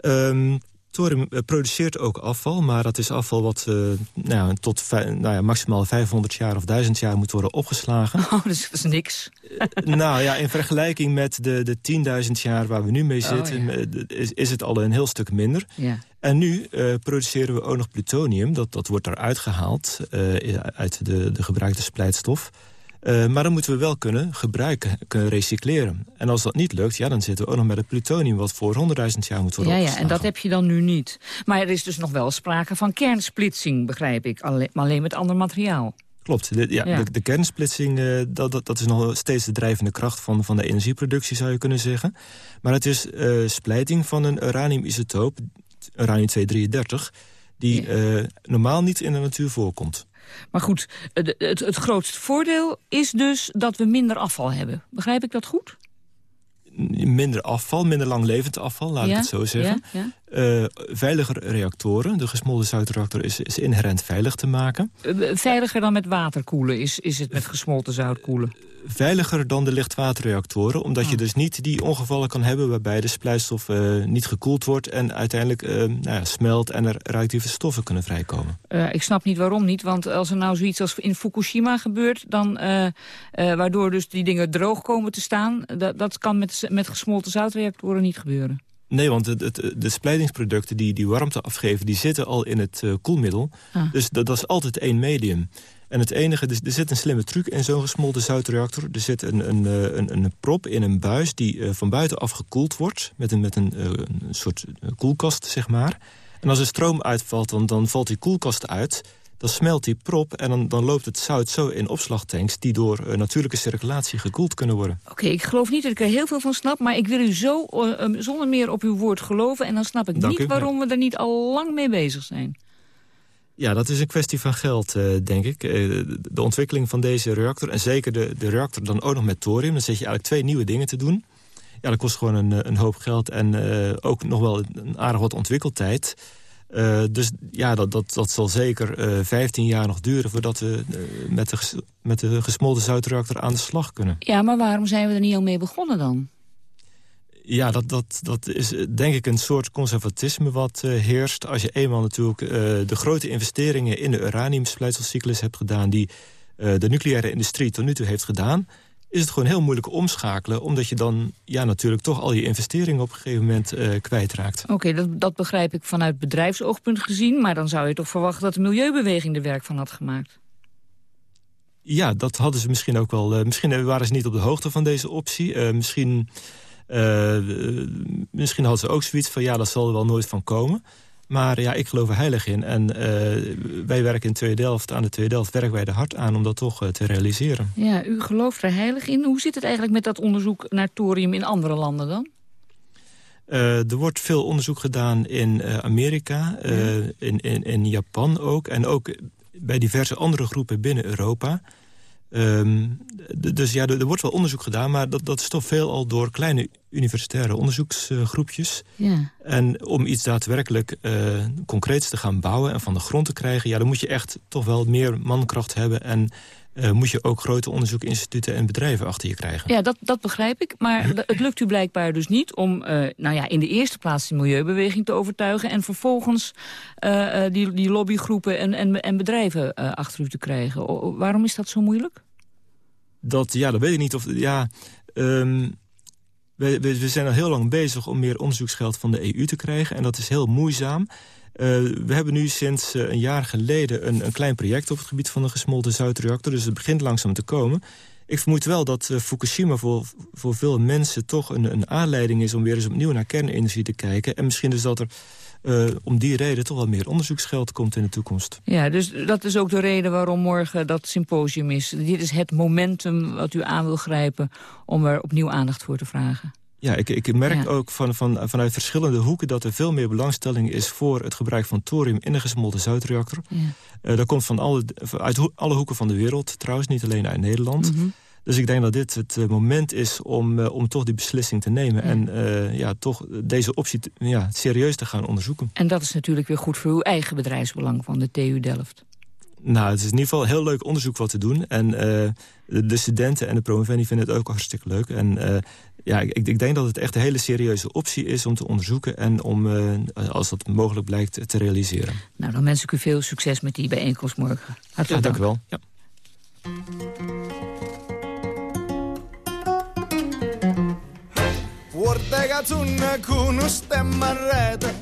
Um, Thorium produceert ook afval, maar dat is afval wat uh, nou, tot nou ja, maximaal 500 jaar of 1000 jaar moet worden opgeslagen. [laughs] Oh, dus dat is niks. uh, nou ja, in vergelijking met de, de 10.000 jaar waar we nu mee zitten, oh, ja. is, is het al een heel stuk minder. Ja. En nu uh, produceren we ook nog plutonium, dat, dat wordt eruit gehaald uit de, de gebruikte splijtstof. Uh, maar dan moeten we wel kunnen gebruiken, kunnen recycleren. En als dat niet lukt, ja, dan zitten we ook nog met het plutonium... wat voor 100.000 jaar moet worden Ja, ja, en dat heb je dan nu niet. Maar er is dus nog wel sprake van kernsplitsing, begrijp ik. Alleen, maar alleen met ander materiaal. Klopt, de, ja, ja. De, de, kernsplitsing uh, dat, dat, dat, is nog steeds de drijvende kracht van, van de energieproductie, zou je kunnen zeggen. Maar het is uh, splijting van een uraniumisotoop, uranium-233... die ja. normaal niet in de natuur voorkomt. Maar goed, het, het, het grootste voordeel is dus dat we minder afval hebben. Begrijp ik dat goed? Minder afval, minder langlevend afval, laat ja? ik het zo zeggen. Ja? Uh, veiliger reactoren. De gesmolten zoutreactor is, is inherent veilig te maken. Uh, veiliger dan met water koelen is, is het met gesmolten zout koelen? veiliger dan de lichtwaterreactoren. Omdat oh. je dus niet die ongevallen kan hebben... waarbij de splijtstof uh, niet gekoeld wordt... en uiteindelijk uh, nou ja, smelt en er radioactieve stoffen kunnen vrijkomen. Uh, ik snap niet waarom niet. Want als er nou zoiets als in Fukushima gebeurt... dan waardoor dus die dingen droog komen te staan... dat, dat kan met, met gesmolten zoutreactoren niet gebeuren. Nee, want het, het, de splijtingsproducten die die warmte afgeven... die zitten al in het koelmiddel. Ah. Dus dat, dat is altijd één medium. En het enige, er, er zit een slimme truc in zo'n gesmolten zoutreactor. Er zit een, een, een, een, prop in een buis die uh, van buitenaf gekoeld wordt... met een, met een, uh, een soort koelkast, zeg maar. En als er stroom uitvalt, dan, dan valt die koelkast uit... dan smelt die prop en dan, dan loopt het zout zo in opslagtanks... die door uh, natuurlijke circulatie gekoeld kunnen worden. Oké, okay, ik geloof niet dat ik er heel veel van snap... maar ik wil u zo um, zonder meer op uw woord geloven... en dan snap ik Dank niet u, waarom we er niet al lang mee bezig zijn. Ja, dat is een kwestie van geld, uh, denk ik. De ontwikkeling van deze reactor, en zeker de, de reactor dan ook nog met thorium... dan zet je eigenlijk twee nieuwe dingen te doen. Ja, dat kost gewoon een, een hoop geld en uh, ook nog wel een aardig wat ontwikkeltijd. Dus ja, dat, dat, dat zal zeker 15 jaar nog duren... voordat we met, de, met de gesmolten zoutreactor aan de slag kunnen. Ja, maar waarom zijn we er niet al mee begonnen dan? Ja, dat, dat, dat is denk ik een soort conservatisme wat heerst. Als je eenmaal natuurlijk de grote investeringen in de uraniumsplijtselcyclus hebt gedaan... die de nucleaire industrie tot nu toe heeft gedaan... is het gewoon heel moeilijk omschakelen... omdat je dan ja, natuurlijk toch al je investeringen op een gegeven moment kwijtraakt. Oké, okay, dat, dat begrijp ik vanuit bedrijfsoogpunt gezien... maar dan zou je toch verwachten dat de milieubeweging er werk van had gemaakt? Ja, dat hadden ze misschien ook wel. misschien waren ze niet op de hoogte van deze optie. misschien... Uh, misschien hadden ze ook zoiets van, ja, dat zal er wel nooit van komen. Maar ja, ik geloof er heilig in. En uh, wij werken in Tweede Delft, aan de Tweede Delft werken wij er hard aan om dat toch uh, te realiseren. Ja, u gelooft er heilig in. Hoe zit het eigenlijk met dat onderzoek naar thorium in andere landen dan? er wordt veel onderzoek gedaan in Amerika, ja. in, in, in Japan ook. En ook bij diverse andere groepen binnen Europa. Ehm, dus ja, er, er wordt wel onderzoek gedaan... maar dat, dat is toch veel al door kleine universitaire onderzoeksgroepjes. Ja. En om iets daadwerkelijk eh, concreets te gaan bouwen en van de grond te krijgen... ja, dan moet je echt toch wel meer mankracht hebben... en eh, moet je ook grote onderzoekinstituten en bedrijven achter je krijgen. Ja, dat, dat begrijp ik. Maar d- het lukt u blijkbaar dus niet om eh, nou ja, in de eerste plaats de milieubeweging te overtuigen... en vervolgens eh, die, die lobbygroepen en, en, en bedrijven achter u te krijgen. O- waarom is dat zo moeilijk? Dat, ja, dat weet ik niet. Of, ja, ehm, we, we, we zijn al heel lang bezig om meer onderzoeksgeld van de EU te krijgen. En dat is heel moeizaam. Eh, we hebben nu sinds eh, een jaar geleden een, een klein project op het gebied van de gesmolten zoutreactor. Dus het begint langzaam te komen. Ik vermoed wel dat eh, Fukushima voor, voor veel mensen toch een, een aanleiding is... om weer eens opnieuw naar kernenergie te kijken. En misschien dus dat er om die reden toch wel meer onderzoeksgeld komt in de toekomst. Ja, dus dat is ook de reden waarom morgen dat symposium is. Dit is het momentum wat u aan wil grijpen om er opnieuw aandacht voor te vragen. Ja, ik, ik merk Ja. ook van, van, vanuit verschillende hoeken... dat er veel meer belangstelling is voor het gebruik van thorium... in een gesmolten zoutreactor. Ja. Eh, dat komt van alle, uit ho- alle hoeken van de wereld, trouwens, niet alleen uit Nederland. Mhm. Dus ik denk dat dit het eh, moment is om, eh, om toch die beslissing te nemen... en ja, toch deze optie te- ja, serieus te gaan onderzoeken. En dat is natuurlijk weer goed voor uw eigen bedrijfsbelang van de TU Delft. Nou, het is in ieder geval heel leuk onderzoek wat te doen. En de, de studenten en de promovendi vinden het ook hartstikke leuk. En ja, ik, ik denk dat het echt een hele serieuze optie is om te onderzoeken... en om, eh, als dat mogelijk blijkt, te realiseren. Nou, dan wens ik u veel succes met die bijeenkomst morgen. Ja, Hartelijk dank u wel. Ja. Ortega zunna con un stemma a rete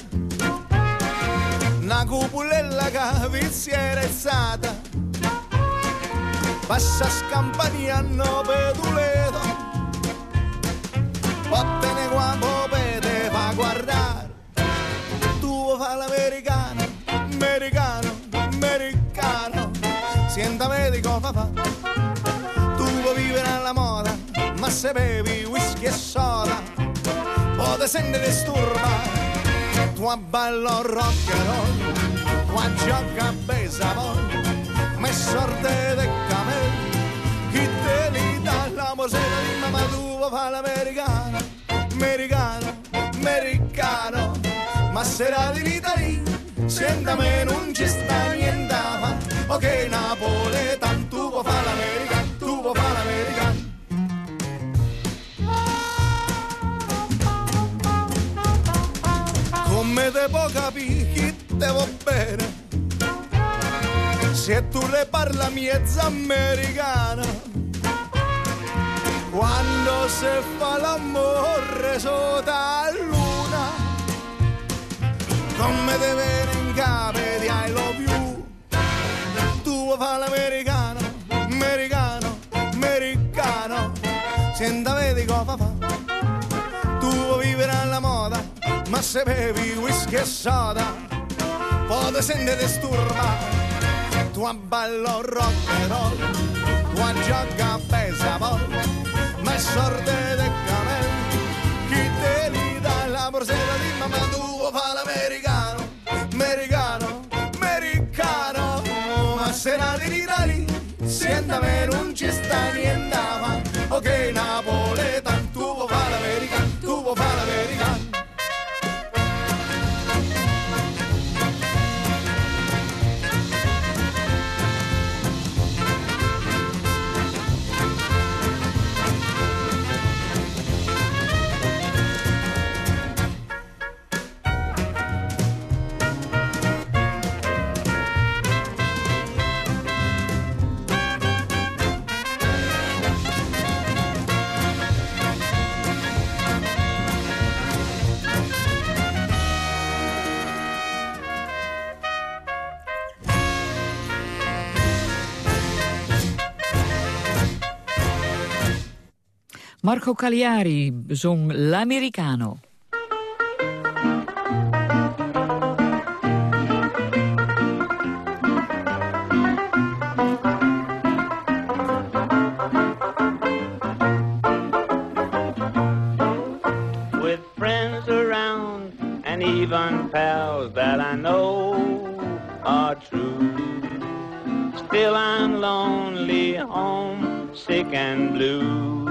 Una cupulella Passa scampania no peduleto Vattene qua popete fa guardare Tu fa l'americano, americano, americano Sienta medico fa fa Tu vuoi vivere alla moda Ma se bevi whisky e soda. Poi te disturba Tu ballo rock and roll Tu gioca a baseball è sorte de camelli Chi te li dà la mosera vuoi fa l'americano Americano, americano. Ma sera di l'Italia Senta me non ci sta niente a fa. Ok napoletan tu vuoi fa l'americano Tu vuoi fa l'americano Come può capire chi te va bene? Se tu le parla miezza americana Quando si fa l'amore sotto la luna Come te viene in capo di I love you. Tu fa l'americano, americano, americano Senta vedi cosa fa. Tu vivere alla moda Ma se bevi whisky e soda Poi te senti disturba. Tu a ballo rock and roll Tu a gioca a baseball Ma è sorte de camelli Chi te li la borsetta di mamma Tu vuoi fa l'americano, americano, americano. Ma se la di l'Italia Sienta me non ci sta niente Ok napoletan Marco Cagliari zong L'Americano. with friends around and even pals that I know are true. Still I'm lonely, homesick and blue.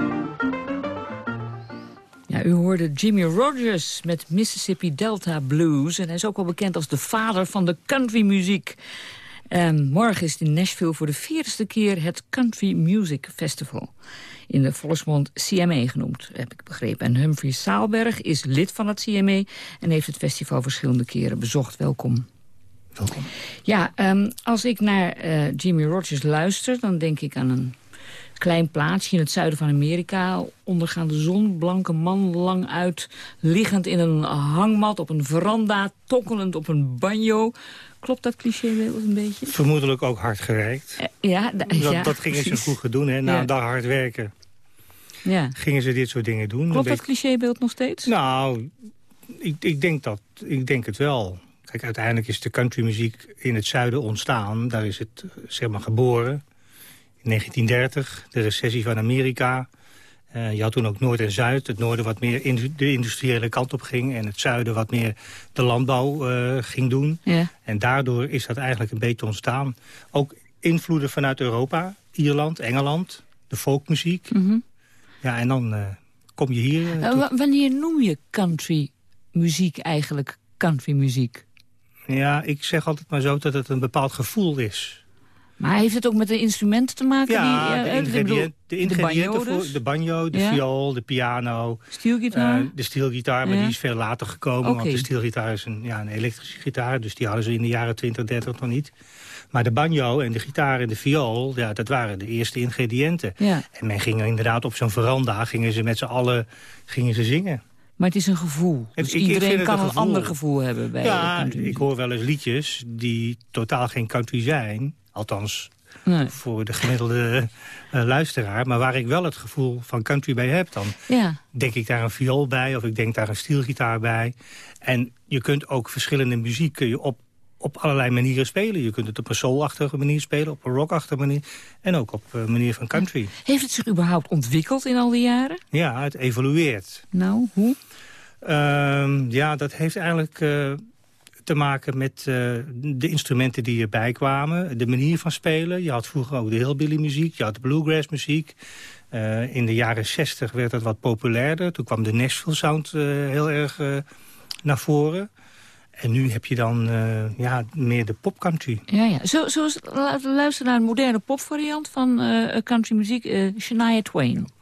U hoorde Jimmy Rogers met Mississippi Delta Blues. En hij is ook wel bekend als de vader van de countrymuziek. En morgen is in Nashville voor de vierste keer het Country Music Festival. In de volksmond CMA genoemd, heb ik begrepen. En Humphrey Saalberg is lid van het CMA en heeft het festival verschillende keren bezocht. Welkom. Welkom. Ja, ehm, als ik naar eh, Jimmy Rogers luister, dan denk ik aan een klein plaatsje in het zuiden van Amerika. Ondergaande zon, blanke man, lang uit, liggend in een hangmat op een veranda, tokkelend op een banjo. Klopt dat clichébeeld een beetje? Vermoedelijk ook hard gewerkt. Eh, ja, da- dat, ja, dat gingen ze vroeger doen, hè. Na Ja. een dag hard werken Ja. gingen ze dit soort dingen doen. Klopt dat clichébeeld nog steeds? Nou, ik, ik, denk dat, ik denk het wel. Kijk, uiteindelijk is de countrymuziek in het zuiden ontstaan. Daar is het, eh, zeg maar, geboren. In 1930, de recessie van Amerika. Eh, je had toen ook Noord en Zuid. Het noorden wat meer in de industriële kant op ging... en het zuiden wat meer de landbouw eh, ging doen. Ja. En daardoor is dat eigenlijk een beetje ontstaan. Ook invloeden vanuit Europa, Ierland, Engeland, de folkmuziek. Mhm. Ja, en dan eh, kom je hier... wanneer noem je country muziek eigenlijk country muziek? Ja, ik zeg altijd maar zo dat het een bepaald gevoel is. Maar heeft het ook met de instrumenten te maken? Ja, die, de, eh, ik bedoel, ingrediënt, de ingrediënten banjo voor de banjo, de Ja. viool, de piano. Steelgitaar? eh, de steelgitaar, maar Ja. die is veel later gekomen. Want de steelgitaar is een, ja, een elektrische gitaar. Dus die hadden ze in de jaren 20, 30 nog niet. Maar de banjo en de gitaar en de viool, ja, dat waren de eerste ingrediënten. Ja. En men ging inderdaad op zo'n veranda, gingen ze met z'n allen gingen ze zingen. Maar het is een gevoel. Dus ik- iedereen kan een een, ander gevoel hebben bij ja, ik hoor wel eens liedjes die totaal geen country zijn. Althans, Nee. voor de gemiddelde eh, luisteraar. Maar waar ik wel het gevoel van country bij heb... dan Ja. denk ik daar een viool bij of ik denk daar een steelgitaar bij. En je kunt ook verschillende muziek kun je op, op allerlei manieren spelen. Je kunt het op een soulachtige manier spelen, op een rockachtige manier... en ook op een manier van country. Heeft het zich überhaupt ontwikkeld in al die jaren? Ja, het evolueert. Nou, hoe? Ehm, ja, dat heeft eigenlijk eh, te maken met eh, de instrumenten die erbij kwamen. De manier van spelen. Je had vroeger ook de hillbilly muziek. Je had de bluegrass muziek. Eh, in de jaren 60 werd dat wat populairder. Toen kwam de Nashville sound eh, heel erg naar voren. En nu heb je dan ja, meer de popcountry. Ja, ja. Zo, zo luisteren naar een moderne popvariant van country muziek. Shania Twain.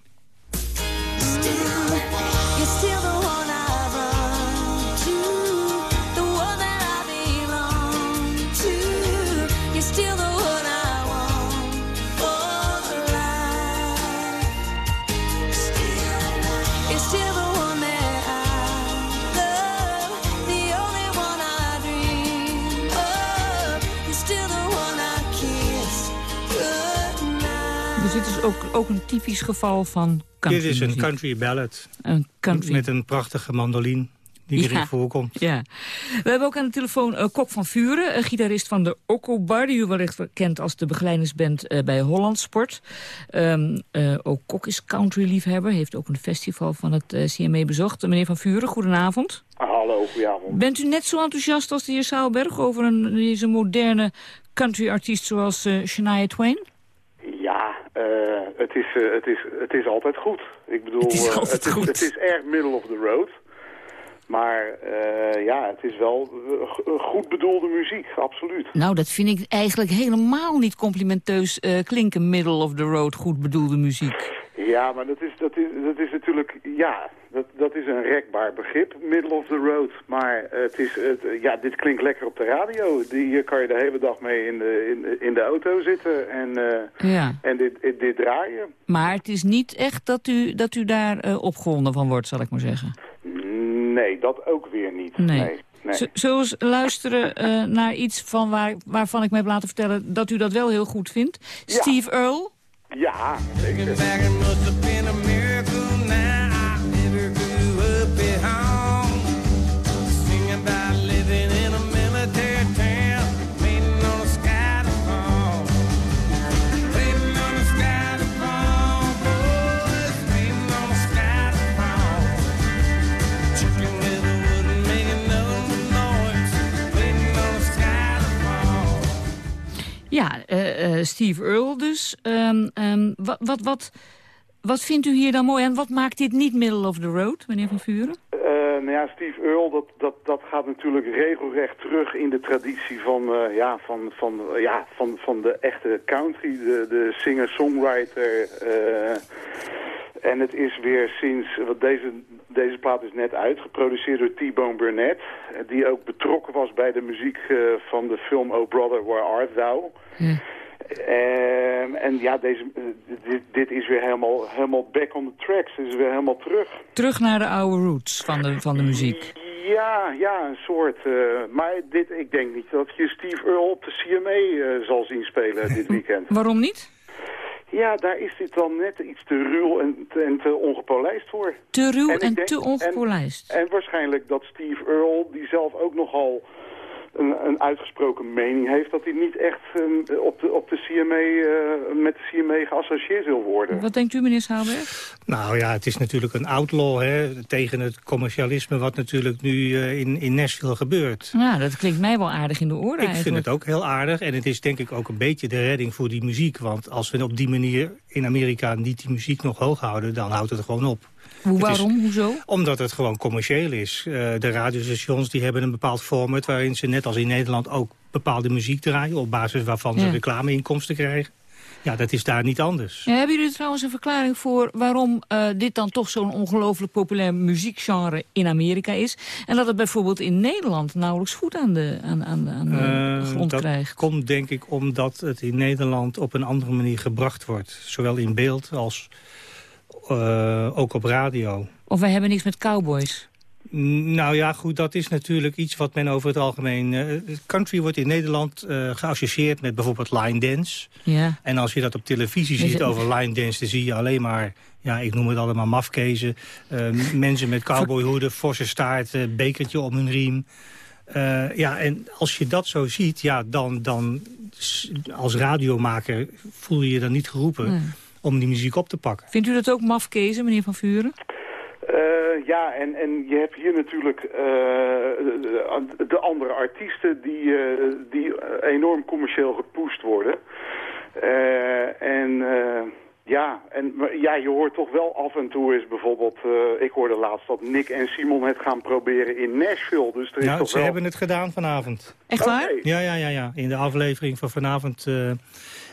Ook, ook een typisch geval van country Dit is een country ballad. Een country. Met een prachtige mandolin die erin Ja. voorkomt. Ja. We hebben ook aan de telefoon eh, Kok van Vuren, eh, gitarist van de Okko Bar... die u wellicht kent als de begeleidingsband eh, bij Holland Sport. Ehm, eh, ook Kok is country-liefhebber, heeft ook een festival van het CME bezocht. Meneer van Vuren, goedenavond. Hallo, goedenavond. Bent u net zo enthousiast als de heer Saalberg... over een, deze moderne country-artiest zoals eh, Shania Twain? Eh, het, is, het, is, het is altijd goed. Ik bedoel, Het is eh, altijd het, goed. Is, het is erg middle of the road. Maar eh, ja, het is wel eh, goed bedoelde muziek, absoluut. Nou, dat vind ik eigenlijk helemaal niet complimenteus eh, klinken... middle of the road, goed bedoelde muziek. Ja, maar dat is, dat is, dat is natuurlijk, ja, dat, dat is een rekbaar begrip, middle of the road. Maar het is, het, ja, dit klinkt lekker op de radio. Hier kan je de hele dag mee in de, in, de- in de auto zitten en, Ja. en dit, dit, draaien. Maar het is niet echt dat u, dat u daar opgewonden van wordt, zal ik maar zeggen. Nee, dat ook weer niet. Nee. nee. nee. Z- Zullen we eens luisteren eh, naar iets van waar, waarvan ik me heb laten vertellen... dat u dat wel heel goed vindt? Steve Earle? Ja, zeker. Ja, eh, eh, Steve Earl. dus. Ehm, ehm, wat, wat, wat, wat, vindt u hier dan mooi en wat maakt dit niet middle of the road, meneer Van Vuren? Eh, nou ja, Steve Earle, dat, dat, dat gaat natuurlijk regelrecht terug in de traditie van, eh, ja, van, van, eh, ja, van, van de echte country, de, de singer-songwriter. eh, en het is weer sinds, want deze, deze plaat is net uit, geproduceerd door T-Bone Burnett, eh, die ook betrokken was bij de muziek eh, van de film Oh Brother, Where Art Thou? Ehm, en ja, deze, eh, dit, dit is weer helemaal, helemaal back on the tracks. Het is weer helemaal terug. Terug naar de oude roots van de, van de muziek. Ja, ja, een soort. eh, maar dit, ik denk niet dat je Steve Earle op de CMA eh, zal zien spelen dit weekend. [laughs] Waarom niet? Ja, daar is dit dan net iets te ruw en te, en te ongepolijst voor. Te ruw en denk- te ongepolijst. En, en waarschijnlijk dat Steve Earle, die zelf ook nogal een, een uitgesproken mening heeft... dat hij niet echt eh, op, de, op de CMA, eh, met de CMA geassocieerd wil worden. Wat denkt u, meneer Schaalberg? Nou ja, het is natuurlijk een outlaw hè, tegen het commercialisme... wat natuurlijk nu eh, in, in Nashville gebeurt. Ja, dat klinkt mij wel aardig in de oren Ik vind het ook heel aardig. En het is denk ik ook een beetje de redding voor die muziek. Want als we op die manier in Amerika niet die muziek nog hoog houden... dan houdt het gewoon op. Hoe, Het is- waarom? Hoezo? Omdat het gewoon commercieel is. Eh, de radiostations die hebben een bepaald format... waarin ze net als in Nederland ook bepaalde muziek draaien... op basis waarvan ze Ja. reclameinkomsten krijgen. Ja, dat is daar niet anders. Ja, hebben jullie trouwens een verklaring voor waarom eh, dit dan toch zo'n ongelooflijk populair muziekgenre in Amerika is? En dat het bijvoorbeeld in Nederland nauwelijks voet aan de, aan, aan, aan de Eh, grond dat krijgt? komt denk ik omdat het in Nederland op een andere manier gebracht wordt. Zowel in beeld als ook op radio. Of wij hebben niks met cowboys? Nou ja, goed, dat is natuurlijk iets wat men over het algemeen... eh, country wordt in Nederland eh, geassocieerd met bijvoorbeeld line dance. Ja. En als je dat op televisie Is ziet over line dance... dan zie je alleen maar, ja, ik noem het allemaal mafkezen. eh, mensen met cowboyhoeden, forse staart, eh, bekertje om hun riem. Eh, ja, en als je dat zo ziet, ja, dan, dan als radiomaker voel je je dan niet geroepen... Nee. Om die muziek op te pakken. Vindt u dat ook mafkezen, meneer Van Vuren? Eh, ja, en, en je hebt hier natuurlijk eh, de, de andere artiesten die, eh, die enorm commercieel gepusht worden. Eh, en eh, ja, en, maar ja, je hoort toch wel af en toe is bijvoorbeeld... eh, ik hoorde laatst dat Nick en Simon het gaan proberen in Nashville. Dus er is Ja, toch ze wel... hebben het gedaan vanavond. Echt waar? Ja, ja, ja, ja. In de aflevering van vanavond eh,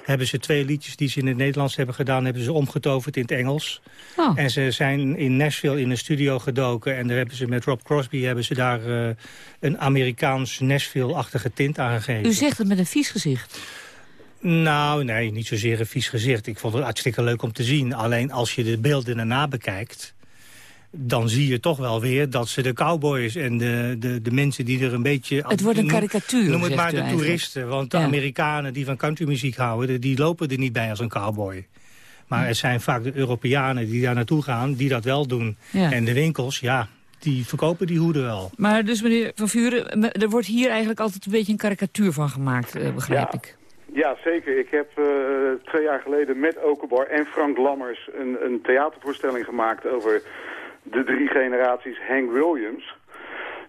hebben ze twee liedjes die ze in het Nederlands hebben gedaan... hebben ze omgetoverd in het Engels. Oh. En ze zijn in Nashville in een studio gedoken... en daar hebben ze met Rob Crosby hebben ze daar eh, een Amerikaans Nashville-achtige tint aan gegeven. U zegt het met een vies gezicht. Nou, nee, niet zozeer een vies gezicht. Ik vond het hartstikke leuk om te zien. Alleen als je de beelden daarna bekijkt... dan zie je toch wel weer dat ze de cowboys en de, de, de mensen die er een beetje... Het wordt een noem- karikatuur, Noem het maar de eigenlijk. toeristen. Want de Ja. Amerikanen die van countrymuziek houden... die lopen er niet bij als een cowboy. Maar het zijn vaak de Europeanen die daar naartoe gaan... die dat wel doen. Ja. En de winkels, ja, die verkopen die hoeden wel. Maar dus, meneer Van Vuren, er wordt hier eigenlijk altijd een beetje een karikatuur van gemaakt, eh, begrijp Ja. ik. Ja, zeker. Ik heb eh, twee jaar geleden met Okenbar en Frank Lammers een, een theatervoorstelling gemaakt over de drie generaties Hank Williams.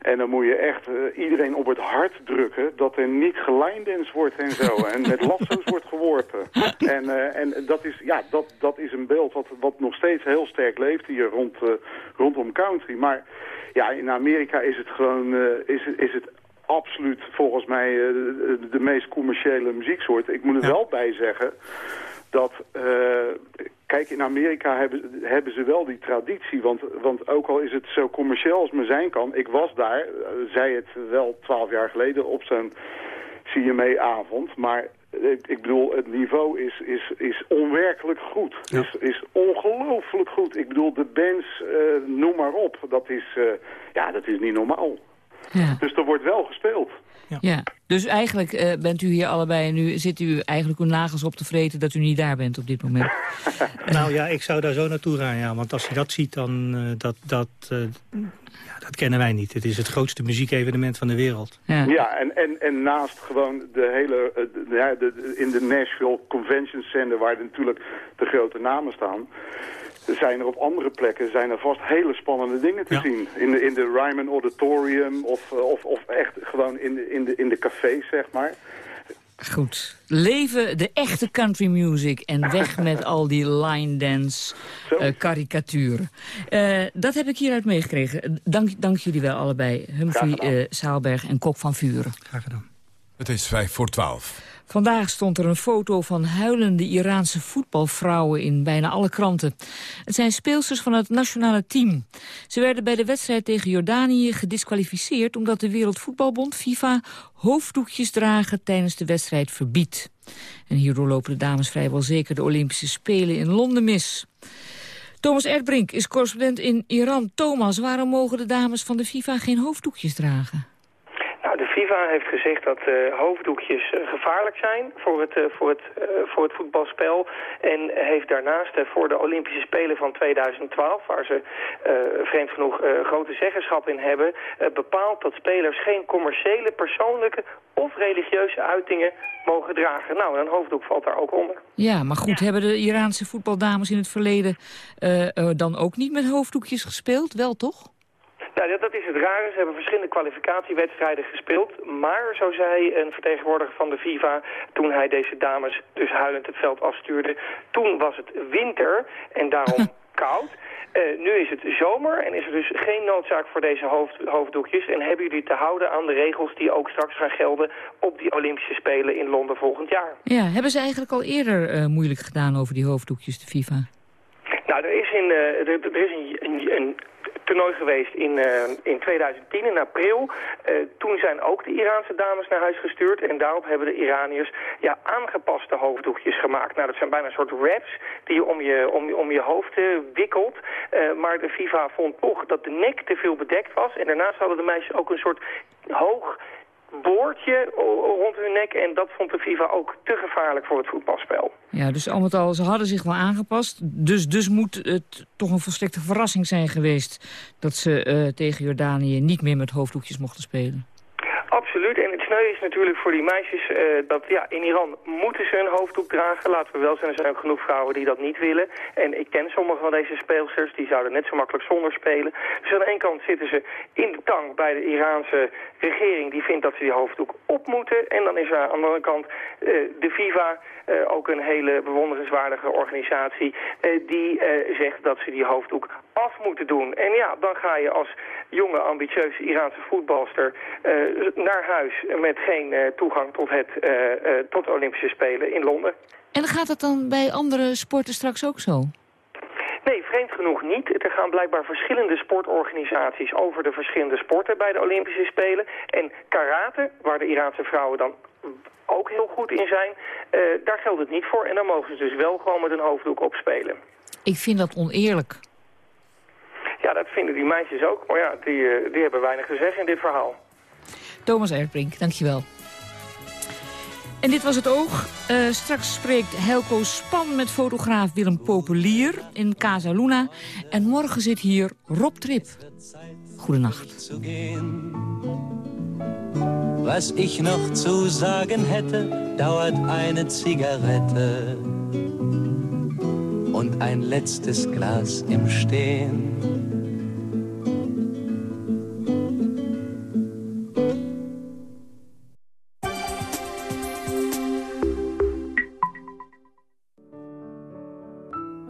En dan moet je echt eh, iedereen op het hart drukken dat er niet gelinedance wordt en zo. en met [laughs] lasso's wordt geworpen. En, eh, en dat, is, ja, dat, dat is een beeld wat, wat nog steeds heel sterk leeft hier rond, eh, rondom country. Maar ja, in Amerika is het gewoon is, is het absoluut volgens mij de, de meest commerciële muzieksoort. Ik moet er wel bij zeggen dat, kijk, in Amerika hebben, hebben ze wel die traditie. Want, want ook al is het zo commercieel als maar zijn kan, ik was daar, eh, zei het wel twaalf jaar geleden op zo'n CMA-avond, maar ik, bedoel, het niveau is, is, is onwerkelijk goed. Is, is ongelooflijk goed. Ik bedoel, de bands, eh, noem maar op, dat is, eh, ja, dat is niet normaal. Ja. Dus er wordt wel gespeeld. Ja. Dus eigenlijk eh, bent u hier allebei en nu zit u eigenlijk uw nagels op te vreten dat u niet daar bent op dit moment. [laughs] Nou ja, ik zou daar zo naartoe gaan, ja. Want als je dat ziet, dan... eh, dat, dat, eh, ja, dat kennen wij niet. Het is het grootste muziekevenement van de wereld. Ja, en, en, en naast gewoon de hele, de- ja, de, de- in de Nashville Convention Center, waar natuurlijk de grote namen staan, zijn er op andere plekken zijn er vast hele spannende dingen te zien. In de, in de Ryman Auditorium of, eh, of, of echt gewoon in de, in, de, in de cafés, zeg maar. goed. Leven de echte country music en weg [laughs] met al die line dance uh, karikaturen. Uh, dat heb ik hieruit meegekregen. Dank, dank jullie wel allebei. Humphrey uh, Saalberg en Kok van Vuren. Graag gedaan. Het is vijf voor twaalf. Vandaag stond er een foto van huilende Iraanse voetbalvrouwen in bijna alle kranten. Het zijn speelsters van het nationale team. Ze werden bij de wedstrijd tegen Jordanië gedisqualificeerd... omdat de Wereldvoetbalbond FIFA hoofddoekjes dragen tijdens de wedstrijd verbiedt. En hierdoor lopen de dames vrijwel zeker de Olympische Spelen in Londen mis. Thomas Erdbrink is correspondent in Iran. Thomas, waarom mogen de dames van de FIFA geen hoofddoekjes dragen? De FIFA heeft gezegd dat uh, hoofddoekjes uh, gevaarlijk zijn voor het, uh, voor, het, voor het voetbalspel. En heeft daarnaast voor de Olympische Spelen van 2012, waar ze vreemd genoeg grote zeggenschap in hebben, bepaald dat spelers geen commerciële, persoonlijke of religieuze uitingen mogen dragen. Nou, een hoofddoek valt daar ook onder. Ja, maar goed, hebben de Iraanse voetbaldames in het verleden dan ook niet met hoofddoekjes gespeeld? Wel toch? Nou, dat is het rare. Ze hebben verschillende kwalificatiewedstrijden gespeeld. Maar, zo zei een vertegenwoordiger van de FIFA... toen hij deze dames dus huilend het veld afstuurde... toen was het winter en daarom [laughs] koud. Uh, nu is het zomer en is er dus geen noodzaak voor deze hoofd, hoofddoekjes. En hebben jullie te houden aan de regels die ook straks gaan gelden... op die Olympische Spelen in Londen volgend jaar. Ja, hebben ze eigenlijk al eerder uh, moeilijk gedaan over die hoofddoekjes, de FIFA? Nou, er is, in, uh, er, er is een, een, een toernooi geweest in, uh, in 2010, in april. Uh, toen zijn ook de Iraanse dames naar huis gestuurd. En daarop hebben de Iraniërs ja, aangepaste hoofddoekjes gemaakt. Nou, dat zijn bijna een soort wraps die je om je, om, om je hoofd uh, wikkelt. maar de FIFA vond toch dat de nek te veel bedekt was. En daarnaast hadden de meisjes ook een soort hoog boordje rond hun nek. En dat vond de FIFA ook te gevaarlijk voor het voetbalspel. Ja, dus al al, ze hadden zich wel aangepast. Dus, dus moet het toch een volstrekte verrassing zijn geweest... dat ze uh, tegen Jordanië niet meer met hoofddoekjes mochten spelen. Absoluut. En het sneu is natuurlijk voor die meisjes uh, dat ja, in Iran moeten ze een hoofddoek dragen. Laten we wel zijn, er zijn genoeg vrouwen die dat niet willen. En ik ken sommige van deze speelsters, die zouden net zo makkelijk zonder spelen. Dus aan de ene kant zitten ze in de tang bij de Iraanse regering die vindt dat ze die hoofddoek op moeten. En dan is er aan de andere kant uh, de FIFA, uh, ook een hele bewonderenswaardige organisatie, die zegt dat ze die hoofddoek af moeten doen. En ja, dan ga je als jonge, ambitieuze Iraanse voetbalster naar huis met geen uh, toegang tot, het, uh, uh, tot de Olympische Spelen in Londen. En gaat het dan bij andere sporten straks ook zo? Nee, vreemd genoeg niet. Er gaan blijkbaar verschillende sportorganisaties over de verschillende sporten bij de Olympische Spelen. En karate, waar de Iraanse vrouwen dan ook heel goed in zijn, daar geldt het niet voor. En dan mogen ze dus wel gewoon met een hoofddoek op spelen. Ik vind dat oneerlijk. Ja, dat vinden die meisjes ook. Maar ja, die, die hebben weinig te zeggen in dit verhaal. Thomas Erdbrink, dankjewel. En dit was het oog. Uh, straks spreekt Helco Span met fotograaf Willem Populier in Casa Luna. En morgen zit hier Rob Trip. Goedenacht. Was ich noch zu sagen hätte, dauert eine Zigarette und ein letztes Glas im Stehen.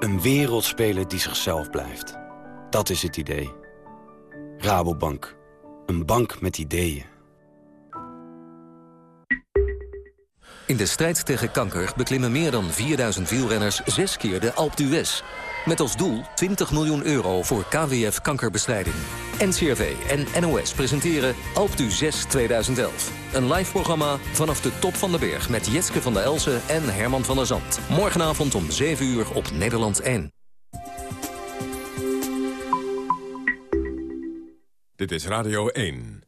Een wereldspeler die zichzelf blijft. Dat is het idee. Rabobank. Een bank met ideeën. In de strijd tegen kanker beklimmen meer dan 4000 wielrenners zes keer de Alpe d'Huez. Met als doel 20 miljoen euro voor KWF kankerbestrijding. NCRV en NOS presenteren Alpe d'Huez 2011. Een live programma vanaf de top van de berg met Jetske van der Elsen en Herman van der Zand. Morgenavond om 7 uur op Nederland 1. Dit is Radio 1.